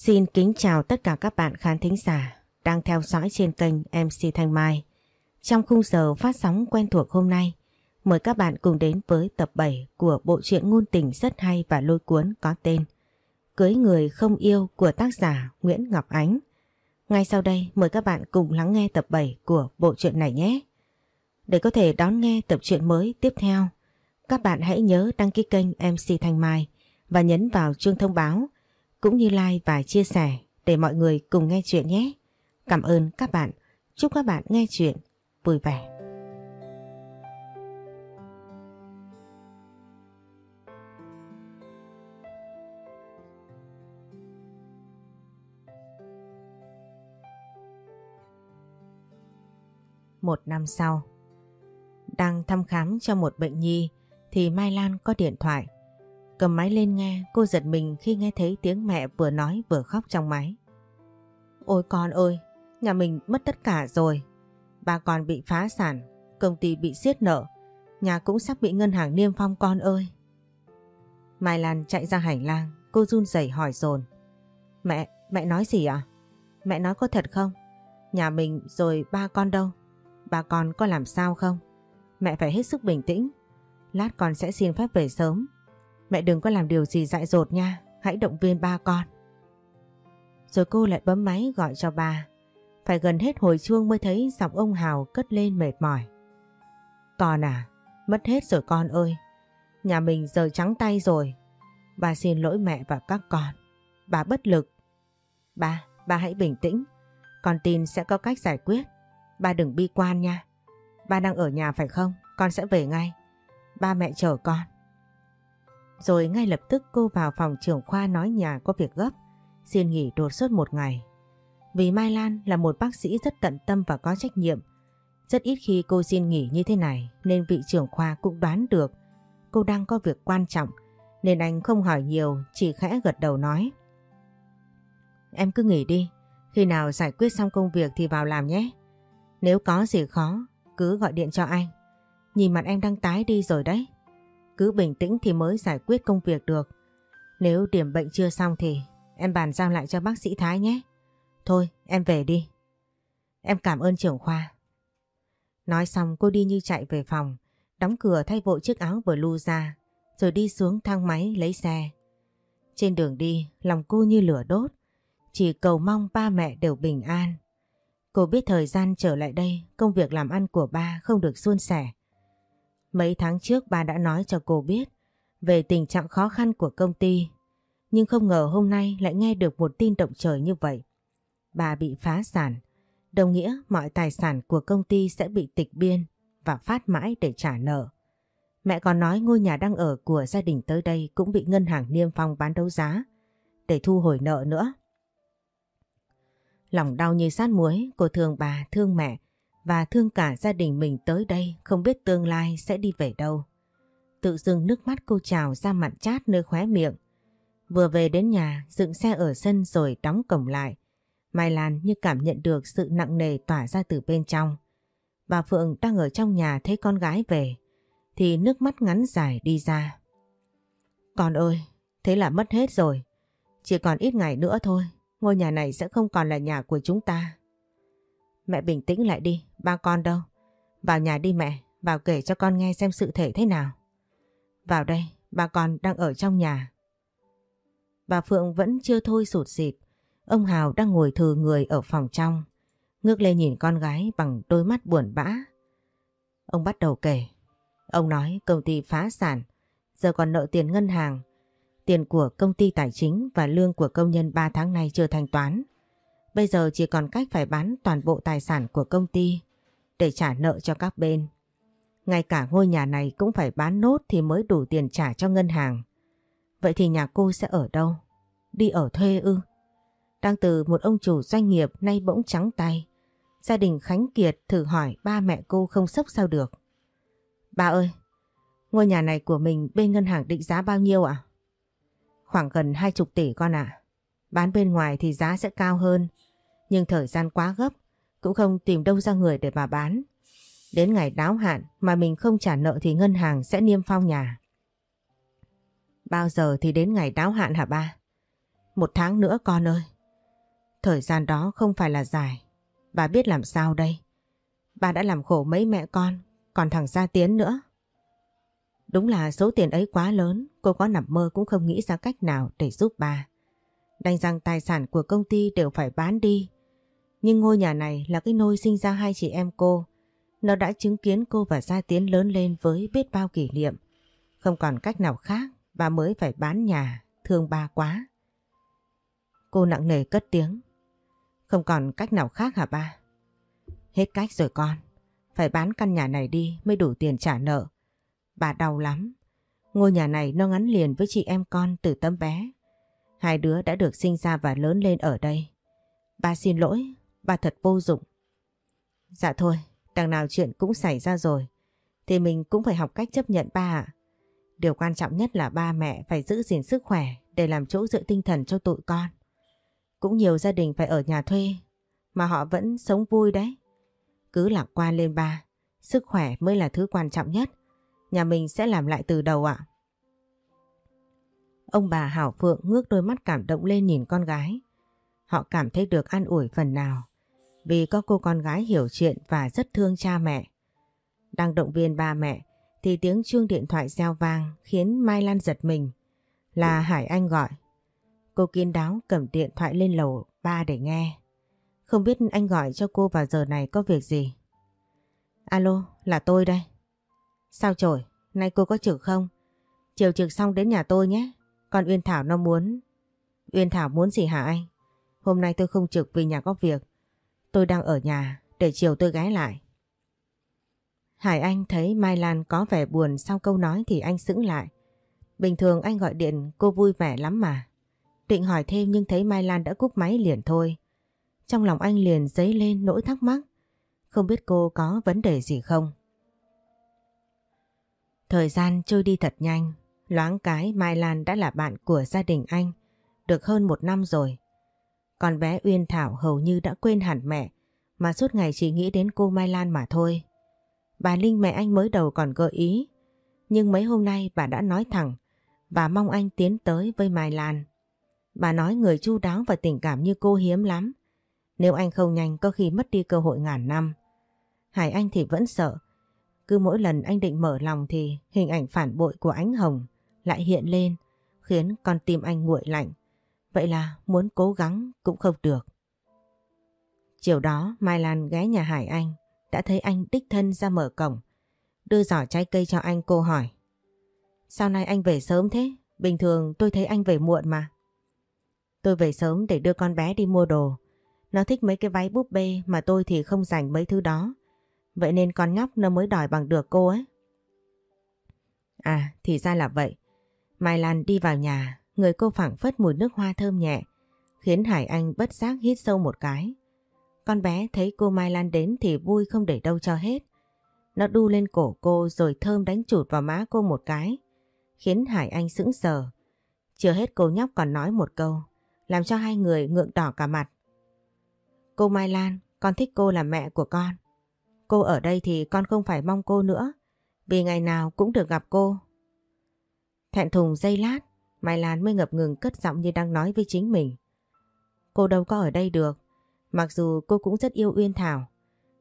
Xin kính chào tất cả các bạn khán thính giả đang theo dõi trên kênh MC Thanh Mai. Trong khung giờ phát sóng quen thuộc hôm nay, mời các bạn cùng đến với tập 7 của bộ truyện ngôn tình rất hay và lôi cuốn có tên Cưới người không yêu của tác giả Nguyễn Ngọc Ánh. Ngay sau đây mời các bạn cùng lắng nghe tập 7 của bộ truyện này nhé. Để có thể đón nghe tập truyện mới tiếp theo, các bạn hãy nhớ đăng ký kênh MC Thanh Mai và nhấn vào chuông thông báo cũng như like và chia sẻ để mọi người cùng nghe chuyện nhé. Cảm ơn các bạn. Chúc các bạn nghe chuyện vui vẻ. Một năm sau, đang thăm khám cho một bệnh nhi thì Mai Lan có điện thoại. Cầm máy lên nghe, cô giật mình khi nghe thấy tiếng mẹ vừa nói vừa khóc trong máy. Ôi con ơi, nhà mình mất tất cả rồi. Ba con bị phá sản, công ty bị siết nợ, nhà cũng sắp bị ngân hàng niêm phong con ơi. Mai Lan chạy ra hành lang, cô run rẩy hỏi dồn Mẹ, mẹ nói gì à? Mẹ nói có thật không? Nhà mình rồi ba con đâu? Ba con có làm sao không? Mẹ phải hết sức bình tĩnh. Lát con sẽ xin phép về sớm. Mẹ đừng có làm điều gì dại dột nha, hãy động viên ba con. Rồi cô lại bấm máy gọi cho ba. Phải gần hết hồi chuông mới thấy giọng ông Hào cất lên mệt mỏi. Con à, mất hết rồi con ơi. Nhà mình giờ trắng tay rồi. Bà xin lỗi mẹ và các con. Bà bất lực. Ba, ba hãy bình tĩnh. Con tin sẽ có cách giải quyết. Ba đừng bi quan nha. Ba đang ở nhà phải không? Con sẽ về ngay. Ba mẹ chờ con. Rồi ngay lập tức cô vào phòng trưởng khoa nói nhà có việc gấp, xin nghỉ đột xuất một ngày. Vì Mai Lan là một bác sĩ rất tận tâm và có trách nhiệm. Rất ít khi cô xin nghỉ như thế này nên vị trưởng khoa cũng đoán được cô đang có việc quan trọng nên anh không hỏi nhiều chỉ khẽ gật đầu nói. Em cứ nghỉ đi, khi nào giải quyết xong công việc thì vào làm nhé. Nếu có gì khó, cứ gọi điện cho anh. Nhìn mặt em đang tái đi rồi đấy. Cứ bình tĩnh thì mới giải quyết công việc được. Nếu điểm bệnh chưa xong thì em bàn giao lại cho bác sĩ Thái nhé. Thôi em về đi. Em cảm ơn trưởng khoa. Nói xong cô đi như chạy về phòng, đóng cửa thay vội chiếc áo blue ra, rồi đi xuống thang máy lấy xe. Trên đường đi, lòng cô như lửa đốt, chỉ cầu mong ba mẹ đều bình an. Cô biết thời gian trở lại đây, công việc làm ăn của ba không được suôn sẻ. Mấy tháng trước bà đã nói cho cô biết về tình trạng khó khăn của công ty. Nhưng không ngờ hôm nay lại nghe được một tin động trời như vậy. Bà bị phá sản, đồng nghĩa mọi tài sản của công ty sẽ bị tịch biên và phát mãi để trả nợ. Mẹ còn nói ngôi nhà đang ở của gia đình tới đây cũng bị ngân hàng niêm phong bán đấu giá để thu hồi nợ nữa. Lòng đau như sát muối, cô thương bà, thương mẹ và thương cả gia đình mình tới đây không biết tương lai sẽ đi về đâu. Tự dưng nước mắt cô trào ra mặn chát nơi khóe miệng. Vừa về đến nhà, dựng xe ở sân rồi đóng cổng lại. Mai Lan như cảm nhận được sự nặng nề tỏa ra từ bên trong. Bà Phượng đang ở trong nhà thấy con gái về, thì nước mắt ngắn dài đi ra. Con ơi, thế là mất hết rồi. Chỉ còn ít ngày nữa thôi, ngôi nhà này sẽ không còn là nhà của chúng ta. Mẹ bình tĩnh lại đi, ba con đâu? Vào nhà đi mẹ, vào kể cho con nghe xem sự thể thế nào. Vào đây, ba con đang ở trong nhà. Bà Phượng vẫn chưa thôi sụt xịt. Ông Hào đang ngồi thừ người ở phòng trong. Ngước lên nhìn con gái bằng đôi mắt buồn bã. Ông bắt đầu kể. Ông nói công ty phá sản, giờ còn nợ tiền ngân hàng. Tiền của công ty tài chính và lương của công nhân 3 tháng nay chưa thanh toán. Bây giờ chỉ còn cách phải bán toàn bộ tài sản của công ty để trả nợ cho các bên. Ngay cả ngôi nhà này cũng phải bán nốt thì mới đủ tiền trả cho ngân hàng. Vậy thì nhà cô sẽ ở đâu? Đi ở thuê ư? Đang từ một ông chủ doanh nghiệp nay bỗng trắng tay. Gia đình Khánh Kiệt thử hỏi ba mẹ cô không sốc sao được. Ba ơi, ngôi nhà này của mình bên ngân hàng định giá bao nhiêu ạ? Khoảng gần 20 tỷ con ạ. Bán bên ngoài thì giá sẽ cao hơn. Nhưng thời gian quá gấp, cũng không tìm đâu ra người để mà bán. Đến ngày đáo hạn mà mình không trả nợ thì ngân hàng sẽ niêm phong nhà. Bao giờ thì đến ngày đáo hạn hả ba? Một tháng nữa con ơi. Thời gian đó không phải là dài. Bà biết làm sao đây? Bà đã làm khổ mấy mẹ con, còn thằng Gia Tiến nữa. Đúng là số tiền ấy quá lớn, cô có nằm mơ cũng không nghĩ ra cách nào để giúp bà. Đành rằng tài sản của công ty đều phải bán đi. Nhưng ngôi nhà này là cái nôi sinh ra hai chị em cô. Nó đã chứng kiến cô và Gia Tiến lớn lên với biết bao kỷ niệm. Không còn cách nào khác, bà mới phải bán nhà, thương ba quá. Cô nặng nề cất tiếng. Không còn cách nào khác hả ba? Hết cách rồi con. Phải bán căn nhà này đi mới đủ tiền trả nợ. Bà đau lắm. Ngôi nhà này nó ngắn liền với chị em con từ tấm bé. Hai đứa đã được sinh ra và lớn lên ở đây. Ba xin lỗi, bà thật vô dụng. Dạ thôi, đằng nào chuyện cũng xảy ra rồi. Thì mình cũng phải học cách chấp nhận ba ạ. Điều quan trọng nhất là ba mẹ phải giữ gìn sức khỏe để làm chỗ dựa tinh thần cho tụi con. Cũng nhiều gia đình phải ở nhà thuê mà họ vẫn sống vui đấy. Cứ lạc quan lên ba, sức khỏe mới là thứ quan trọng nhất. Nhà mình sẽ làm lại từ đầu ạ. Ông bà Hảo Phượng ngước đôi mắt cảm động lên nhìn con gái. Họ cảm thấy được an ủi phần nào vì có cô con gái hiểu chuyện và rất thương cha mẹ. Đang động viên ba mẹ thì tiếng chuông điện thoại reo vang khiến Mai Lan giật mình. Là Hải Anh gọi. Cô kiên đáo cầm điện thoại lên lầu ba để nghe. Không biết anh gọi cho cô vào giờ này có việc gì? Alo, là tôi đây. Sao trời nay cô có trực không? Chiều trực xong đến nhà tôi nhé. Còn Uyên Thảo nó muốn... Uyên Thảo muốn gì hả anh? Hôm nay tôi không trực vì nhà có việc. Tôi đang ở nhà, để chiều tôi ghé lại. Hải Anh thấy Mai Lan có vẻ buồn sau câu nói thì anh sững lại. Bình thường anh gọi điện cô vui vẻ lắm mà. Định hỏi thêm nhưng thấy Mai Lan đã cúp máy liền thôi. Trong lòng anh liền dấy lên nỗi thắc mắc. Không biết cô có vấn đề gì không? Thời gian trôi đi thật nhanh. Loáng cái Mai Lan đã là bạn của gia đình anh. Được hơn một năm rồi. Còn bé Uyên Thảo hầu như đã quên hẳn mẹ. Mà suốt ngày chỉ nghĩ đến cô Mai Lan mà thôi. Bà Linh mẹ anh mới đầu còn gợi ý. Nhưng mấy hôm nay bà đã nói thẳng. Và mong anh tiến tới với Mai Lan. Bà nói người chu đáo và tình cảm như cô hiếm lắm. Nếu anh không nhanh, có khi mất đi cơ hội ngàn năm. Hải Anh thì vẫn sợ. Cứ mỗi lần anh định mở lòng thì hình ảnh phản bội của ánh hồng lại hiện lên, khiến con tim anh nguội lạnh. Vậy là muốn cố gắng cũng không được. Chiều đó Mai Lan ghé nhà Hải Anh đã thấy anh đích thân ra mở cổng. Đưa giỏ trái cây cho anh cô hỏi. Sao nay anh về sớm thế? Bình thường tôi thấy anh về muộn mà. Tôi về sớm để đưa con bé đi mua đồ. Nó thích mấy cái váy búp bê mà tôi thì không dành mấy thứ đó. Vậy nên con nhóc nó mới đòi bằng được cô ấy. À thì ra là vậy. Mai Lan đi vào nhà, người cô phảng phất mùi nước hoa thơm nhẹ, khiến Hải Anh bất giác hít sâu một cái. Con bé thấy cô Mai Lan đến thì vui không để đâu cho hết. Nó đu lên cổ cô rồi thơm đánh chụt vào má cô một cái, khiến Hải Anh sững sờ. Chưa hết cô nhóc còn nói một câu, làm cho hai người ngượng đỏ cả mặt. Cô Mai Lan, con thích cô là mẹ của con. Cô ở đây thì con không phải mong cô nữa, vì ngày nào cũng được gặp cô. Thẹn thùng dây lát, Mai Lan mới ngập ngừng cất giọng như đang nói với chính mình. Cô đâu có ở đây được, mặc dù cô cũng rất yêu Uyên Thảo.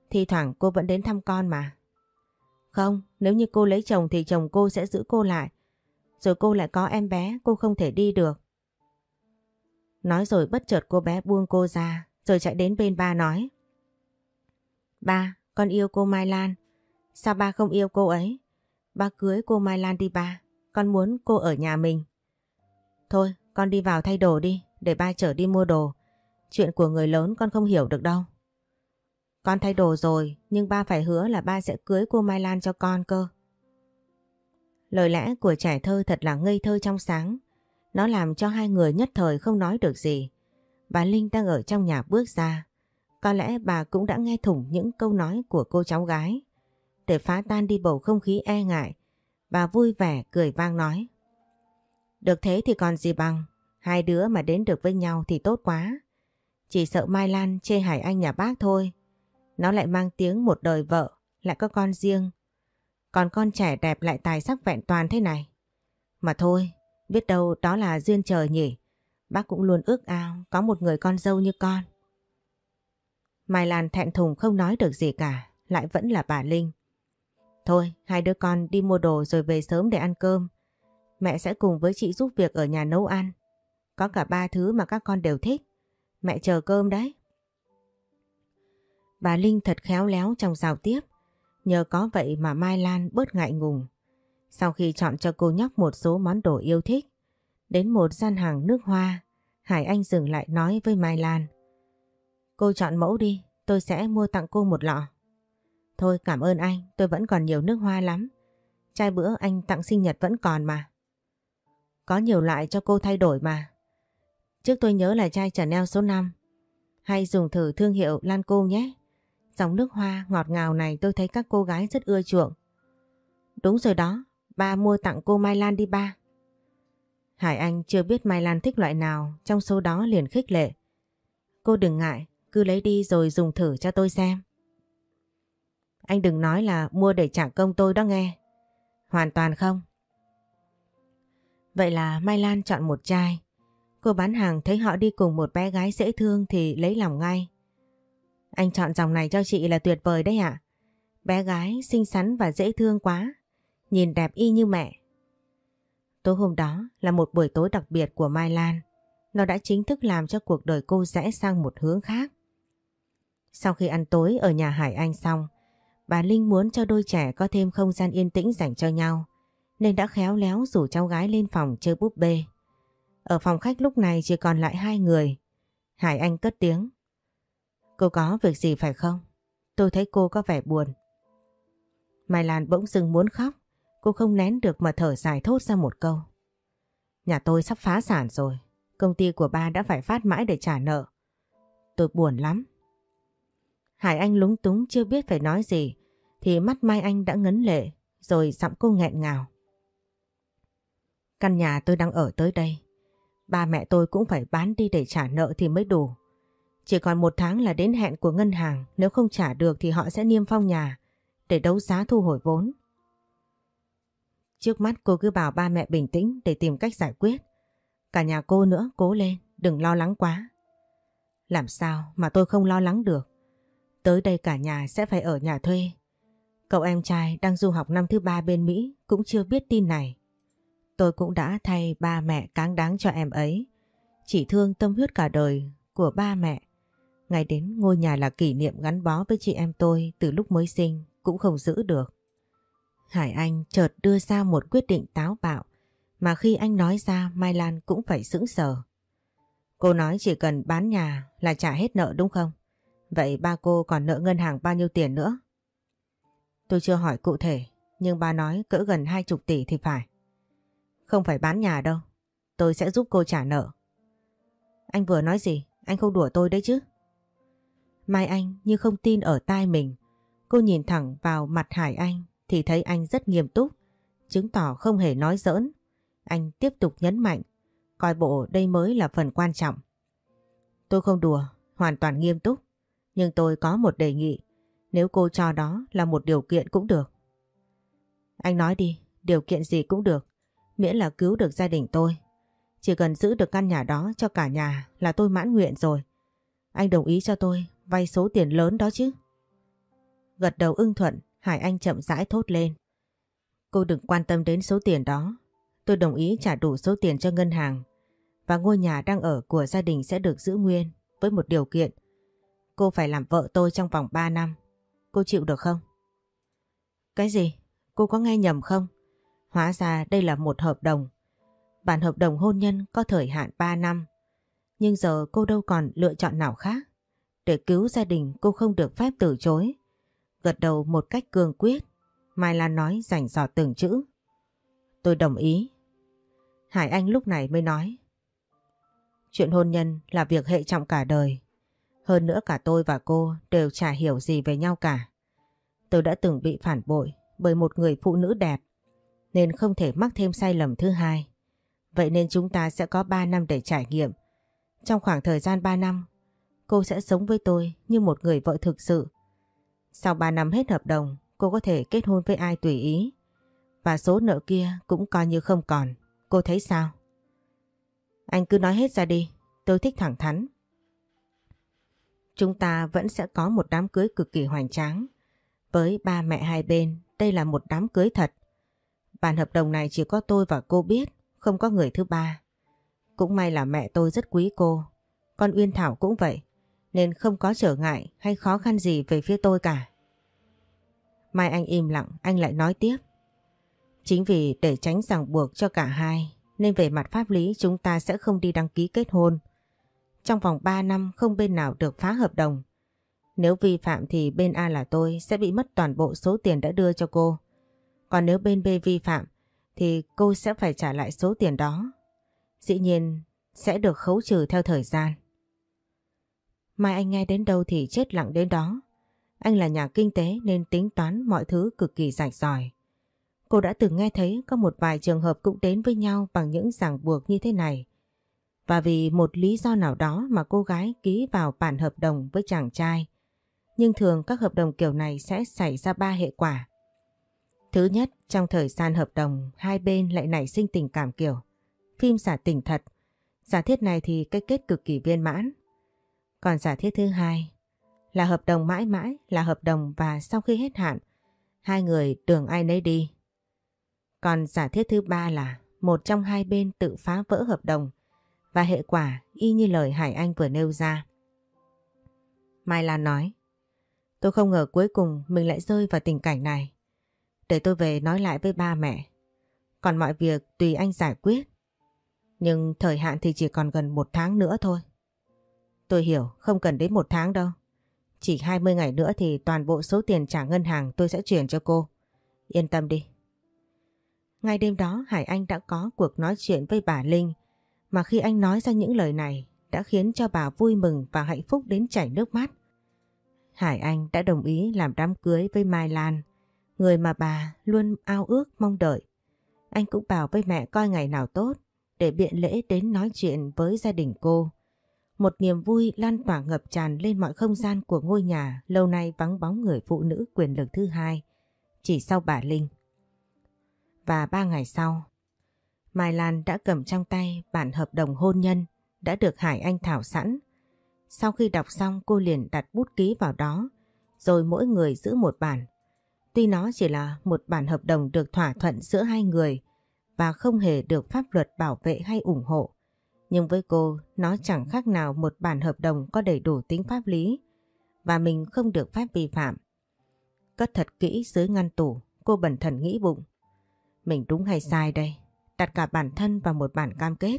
Thì thoảng cô vẫn đến thăm con mà. Không, nếu như cô lấy chồng thì chồng cô sẽ giữ cô lại. Rồi cô lại có em bé, cô không thể đi được. Nói rồi bất chợt cô bé buông cô ra, rồi chạy đến bên ba nói. Ba, con yêu cô Mai Lan. Sao ba không yêu cô ấy? Ba cưới cô Mai Lan đi ba. Con muốn cô ở nhà mình. Thôi, con đi vào thay đồ đi, để ba chở đi mua đồ. Chuyện của người lớn con không hiểu được đâu. Con thay đồ rồi, nhưng ba phải hứa là ba sẽ cưới cô Mai Lan cho con cơ. Lời lẽ của trẻ thơ thật là ngây thơ trong sáng. Nó làm cho hai người nhất thời không nói được gì. Bà Linh đang ở trong nhà bước ra. Có lẽ bà cũng đã nghe thủng những câu nói của cô cháu gái. Để phá tan đi bầu không khí e ngại, bà vui vẻ cười vang nói. Được thế thì còn gì bằng, hai đứa mà đến được với nhau thì tốt quá. Chỉ sợ Mai Lan chê Hải Anh nhà bác thôi. Nó lại mang tiếng một đời vợ, lại có con riêng. Còn con trẻ đẹp lại tài sắc vẹn toàn thế này. Mà thôi, biết đâu đó là duyên trời nhỉ. Bác cũng luôn ước ao có một người con dâu như con. Mai Lan thẹn thùng không nói được gì cả, lại vẫn là bà Linh. Thôi, hai đứa con đi mua đồ rồi về sớm để ăn cơm. Mẹ sẽ cùng với chị giúp việc ở nhà nấu ăn. Có cả ba thứ mà các con đều thích. Mẹ chờ cơm đấy. Bà Linh thật khéo léo trong giao tiếp. Nhờ có vậy mà Mai Lan bớt ngại ngùng. Sau khi chọn cho cô nhóc một số món đồ yêu thích, đến một gian hàng nước hoa, Hải Anh dừng lại nói với Mai Lan. Cô chọn mẫu đi, tôi sẽ mua tặng cô một lọ. Thôi cảm ơn anh, tôi vẫn còn nhiều nước hoa lắm. Chai bữa anh tặng sinh nhật vẫn còn mà. Có nhiều loại cho cô thay đổi mà. Trước tôi nhớ là chai Chanel số 5. Hay dùng thử thương hiệu Lan nhé. Dòng nước hoa ngọt ngào này tôi thấy các cô gái rất ưa chuộng. Đúng rồi đó, ba mua tặng cô Mai Lan đi ba. Hải Anh chưa biết Mai Lan thích loại nào, trong số đó liền khích lệ. Cô đừng ngại, cứ lấy đi rồi dùng thử cho tôi xem. Anh đừng nói là mua để trả công tôi đó nghe. Hoàn toàn không. Vậy là Mai Lan chọn một chai. Cô bán hàng thấy họ đi cùng một bé gái dễ thương thì lấy lòng ngay. Anh chọn dòng này cho chị là tuyệt vời đấy ạ. Bé gái xinh xắn và dễ thương quá. Nhìn đẹp y như mẹ. Tối hôm đó là một buổi tối đặc biệt của Mai Lan. Nó đã chính thức làm cho cuộc đời cô rẽ sang một hướng khác. Sau khi ăn tối ở nhà Hải Anh xong, bà Linh muốn cho đôi trẻ có thêm không gian yên tĩnh dành cho nhau, nên đã khéo léo rủ cháu gái lên phòng chơi búp bê. Ở phòng khách lúc này chỉ còn lại hai người. Hải Anh cất tiếng. Cô có việc gì phải không? Tôi thấy cô có vẻ buồn. Mai Lan bỗng dưng muốn khóc. Cô không nén được mà thở dài thốt ra một câu. Nhà tôi sắp phá sản rồi. Công ty của ba đã phải phát mãi để trả nợ. Tôi buồn lắm. Hải Anh lúng túng chưa biết phải nói gì, thì mắt Mai Anh đã ngấn lệ, rồi giọng cô nghẹn ngào. Căn nhà tôi đang ở tới đây. Ba mẹ tôi cũng phải bán đi để trả nợ thì mới đủ. Chỉ còn một tháng là đến hẹn của ngân hàng, nếu không trả được thì họ sẽ niêm phong nhà để đấu giá thu hồi vốn. Trước mắt cô cứ bảo ba mẹ bình tĩnh để tìm cách giải quyết. Cả nhà cô nữa, cố lên, đừng lo lắng quá. Làm sao mà tôi không lo lắng được? Tới đây cả nhà sẽ phải ở nhà thuê. Cậu em trai đang du học năm thứ ba bên Mỹ cũng chưa biết tin này. Tôi cũng đã thay ba mẹ cáng đáng cho em ấy. Chỉ thương tâm huyết cả đời của ba mẹ Ngày đến ngôi nhà là kỷ niệm gắn bó với chị em tôi từ lúc mới sinh cũng không giữ được. Hải Anh chợt đưa ra một quyết định táo bạo mà khi anh nói ra, Mai Lan cũng phải sững sờ. Cô nói chỉ cần bán nhà là trả hết nợ đúng không? Vậy ba cô còn nợ ngân hàng bao nhiêu tiền nữa? Tôi chưa hỏi cụ thể, nhưng ba nói cỡ gần hai chục tỷ thì phải. Không phải bán nhà đâu. Tôi sẽ giúp cô trả nợ. Anh vừa nói gì? Anh không đùa tôi đấy chứ? Mai Anh như không tin ở tai mình. Cô nhìn thẳng vào mặt Hải Anh thì thấy anh rất nghiêm túc, chứng tỏ không hề nói giỡn. Anh tiếp tục nhấn mạnh, coi bộ đây mới là phần quan trọng. Tôi không đùa, hoàn toàn nghiêm túc, nhưng tôi có một đề nghị, nếu cô cho đó là một điều kiện cũng được. Anh nói đi, điều kiện gì cũng được, miễn là cứu được gia đình tôi. Chỉ cần giữ được căn nhà đó cho cả nhà là tôi mãn nguyện rồi. Anh đồng ý cho tôi vay số tiền lớn đó chứ. Gật đầu ưng thuận, Hải Anh chậm rãi thốt lên. Cô đừng quan tâm đến số tiền đó. Tôi đồng ý trả đủ số tiền cho ngân hàng và ngôi nhà đang ở của gia đình sẽ được giữ nguyên với một điều kiện. Cô phải làm vợ tôi trong vòng 3 năm. Cô chịu được không? Cái gì? Cô có nghe nhầm không? Hóa ra đây là một hợp đồng. Bản hợp đồng hôn nhân có thời hạn 3 năm. Nhưng giờ cô đâu còn lựa chọn nào khác. Để cứu gia đình cô không được phép từ chối. Gật đầu một cách cương quyết. Mai Lan nói rảnh dò từng chữ. Tôi đồng ý. Hải Anh lúc này mới nói. Chuyện hôn nhân là việc hệ trọng cả đời. Hơn nữa cả tôi và cô đều chả hiểu gì về nhau cả. Tôi đã từng bị phản bội bởi một người phụ nữ đẹp nên không thể mắc thêm sai lầm thứ hai. Vậy nên chúng ta sẽ có 3 năm để trải nghiệm. Trong khoảng thời gian 3 năm, cô sẽ sống với tôi như một người vợ thực sự. Sau 3 năm hết hợp đồng, cô có thể kết hôn với ai tùy ý. Và số nợ kia cũng coi như không còn. Cô thấy sao? Anh cứ nói hết ra đi, tôi thích thẳng thắn. Chúng ta vẫn sẽ có một đám cưới cực kỳ hoành tráng. Với ba mẹ hai bên, đây là một đám cưới thật. Bản hợp đồng này chỉ có tôi và cô biết, không có người thứ ba. Cũng may là mẹ tôi rất quý cô, con Uyên Thảo cũng vậy, nên không có trở ngại hay khó khăn gì về phía tôi cả. Mai anh im lặng, anh lại nói tiếp. Chính vì để tránh ràng buộc cho cả hai, nên về mặt pháp lý chúng ta sẽ không đi đăng ký kết hôn. Trong vòng 3 năm không bên nào được phá hợp đồng. Nếu vi phạm thì bên A là tôi sẽ bị mất toàn bộ số tiền đã đưa cho cô. Còn nếu bên B vi phạm, thì cô sẽ phải trả lại số tiền đó. Dĩ nhiên, sẽ được khấu trừ theo thời gian. Mai anh nghe đến đâu thì chết lặng đến đó. Anh là nhà kinh tế nên tính toán mọi thứ cực kỳ rạch ròi. Cô đã từng nghe thấy có một vài trường hợp cũng đến với nhau bằng những ràng buộc như thế này. Và vì một lý do nào đó mà cô gái ký vào bản hợp đồng với chàng trai. Nhưng thường các hợp đồng kiểu này sẽ xảy ra ba hệ quả. Thứ nhất, trong thời gian hợp đồng, hai bên lại nảy sinh tình cảm kiểu. Phim giả tình thật. Giả thiết này thì cái kết cực kỳ viên mãn. Còn giả thiết thứ hai là hợp đồng mãi mãi là hợp đồng và sau khi hết hạn, hai người đường ai nấy đi. Còn giả thiết thứ ba là một trong hai bên tự phá vỡ hợp đồng và hệ quả y như lời Hải Anh vừa nêu ra. Mai Lan nói, tôi không ngờ cuối cùng mình lại rơi vào tình cảnh này. Để tôi về nói lại với ba mẹ. Còn mọi việc tùy anh giải quyết. Nhưng thời hạn thì chỉ còn gần một tháng nữa thôi. Tôi hiểu, không cần đến một tháng đâu. Chỉ 20 ngày nữa thì toàn bộ số tiền trả ngân hàng tôi sẽ chuyển cho cô. Yên tâm đi. Ngay đêm đó Hải Anh đã có cuộc nói chuyện với bà Linh mà khi anh nói ra những lời này đã khiến cho bà vui mừng và hạnh phúc đến chảy nước mắt. Hải Anh đã đồng ý làm đám cưới với Mai Lan, người mà bà luôn ao ước mong đợi. Anh cũng bảo với mẹ coi ngày nào tốt để biện lễ đến nói chuyện với gia đình cô. Một niềm vui lan tỏa ngập tràn lên mọi không gian của ngôi nhà lâu nay vắng bóng người phụ nữ quyền lực thứ hai, chỉ sau bà Linh. Và ba ngày sau, Mai Lan đã cầm trong tay bản hợp đồng hôn nhân đã được Hải Anh thảo sẵn. Sau khi đọc xong cô liền đặt bút ký vào đó, rồi mỗi người giữ một bản. Tuy nó chỉ là một bản hợp đồng được thỏa thuận giữa hai người và không hề được pháp luật bảo vệ hay ủng hộ, nhưng với cô, nó chẳng khác nào một bản hợp đồng có đầy đủ tính pháp lý và mình không được phép vi phạm. Cất thật kỹ dưới ngăn tủ, cô bẩn thần nghĩ bụng. Mình đúng hay sai đây? Đặt cả bản thân vào một bản cam kết.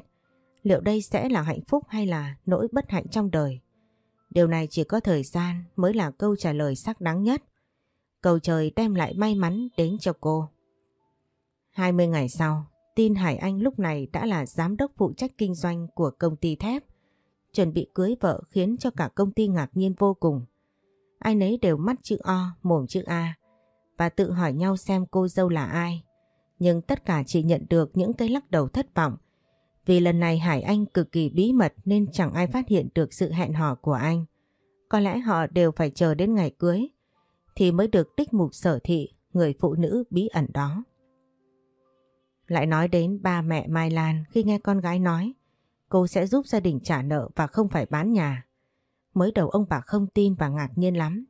Liệu đây sẽ là hạnh phúc hay là nỗi bất hạnh trong đời? Điều này chỉ có thời gian mới là câu trả lời sắc đáng nhất. Cầu trời đem lại may mắn đến cho cô. 20 ngày sau, tin Hải Anh lúc này đã là giám đốc phụ trách kinh doanh của công ty thép. Chuẩn bị cưới vợ khiến cho cả công ty ngạc nhiên vô cùng. Ai nấy đều mắt chữ O, mồm chữ A và tự hỏi nhau xem cô dâu là ai. Nhưng tất cả chỉ nhận được những cái lắc đầu thất vọng. Vì lần này Hải Anh cực kỳ bí mật nên chẳng ai phát hiện được sự hẹn hò của anh. Có lẽ họ đều phải chờ đến ngày cưới thì mới được tích mục sở thị, người phụ nữ bí ẩn đó. Lại nói đến ba mẹ Mai Lan khi nghe con gái nói, cô sẽ giúp gia đình trả nợ và không phải bán nhà. Mới đầu ông bà không tin và ngạc nhiên lắm.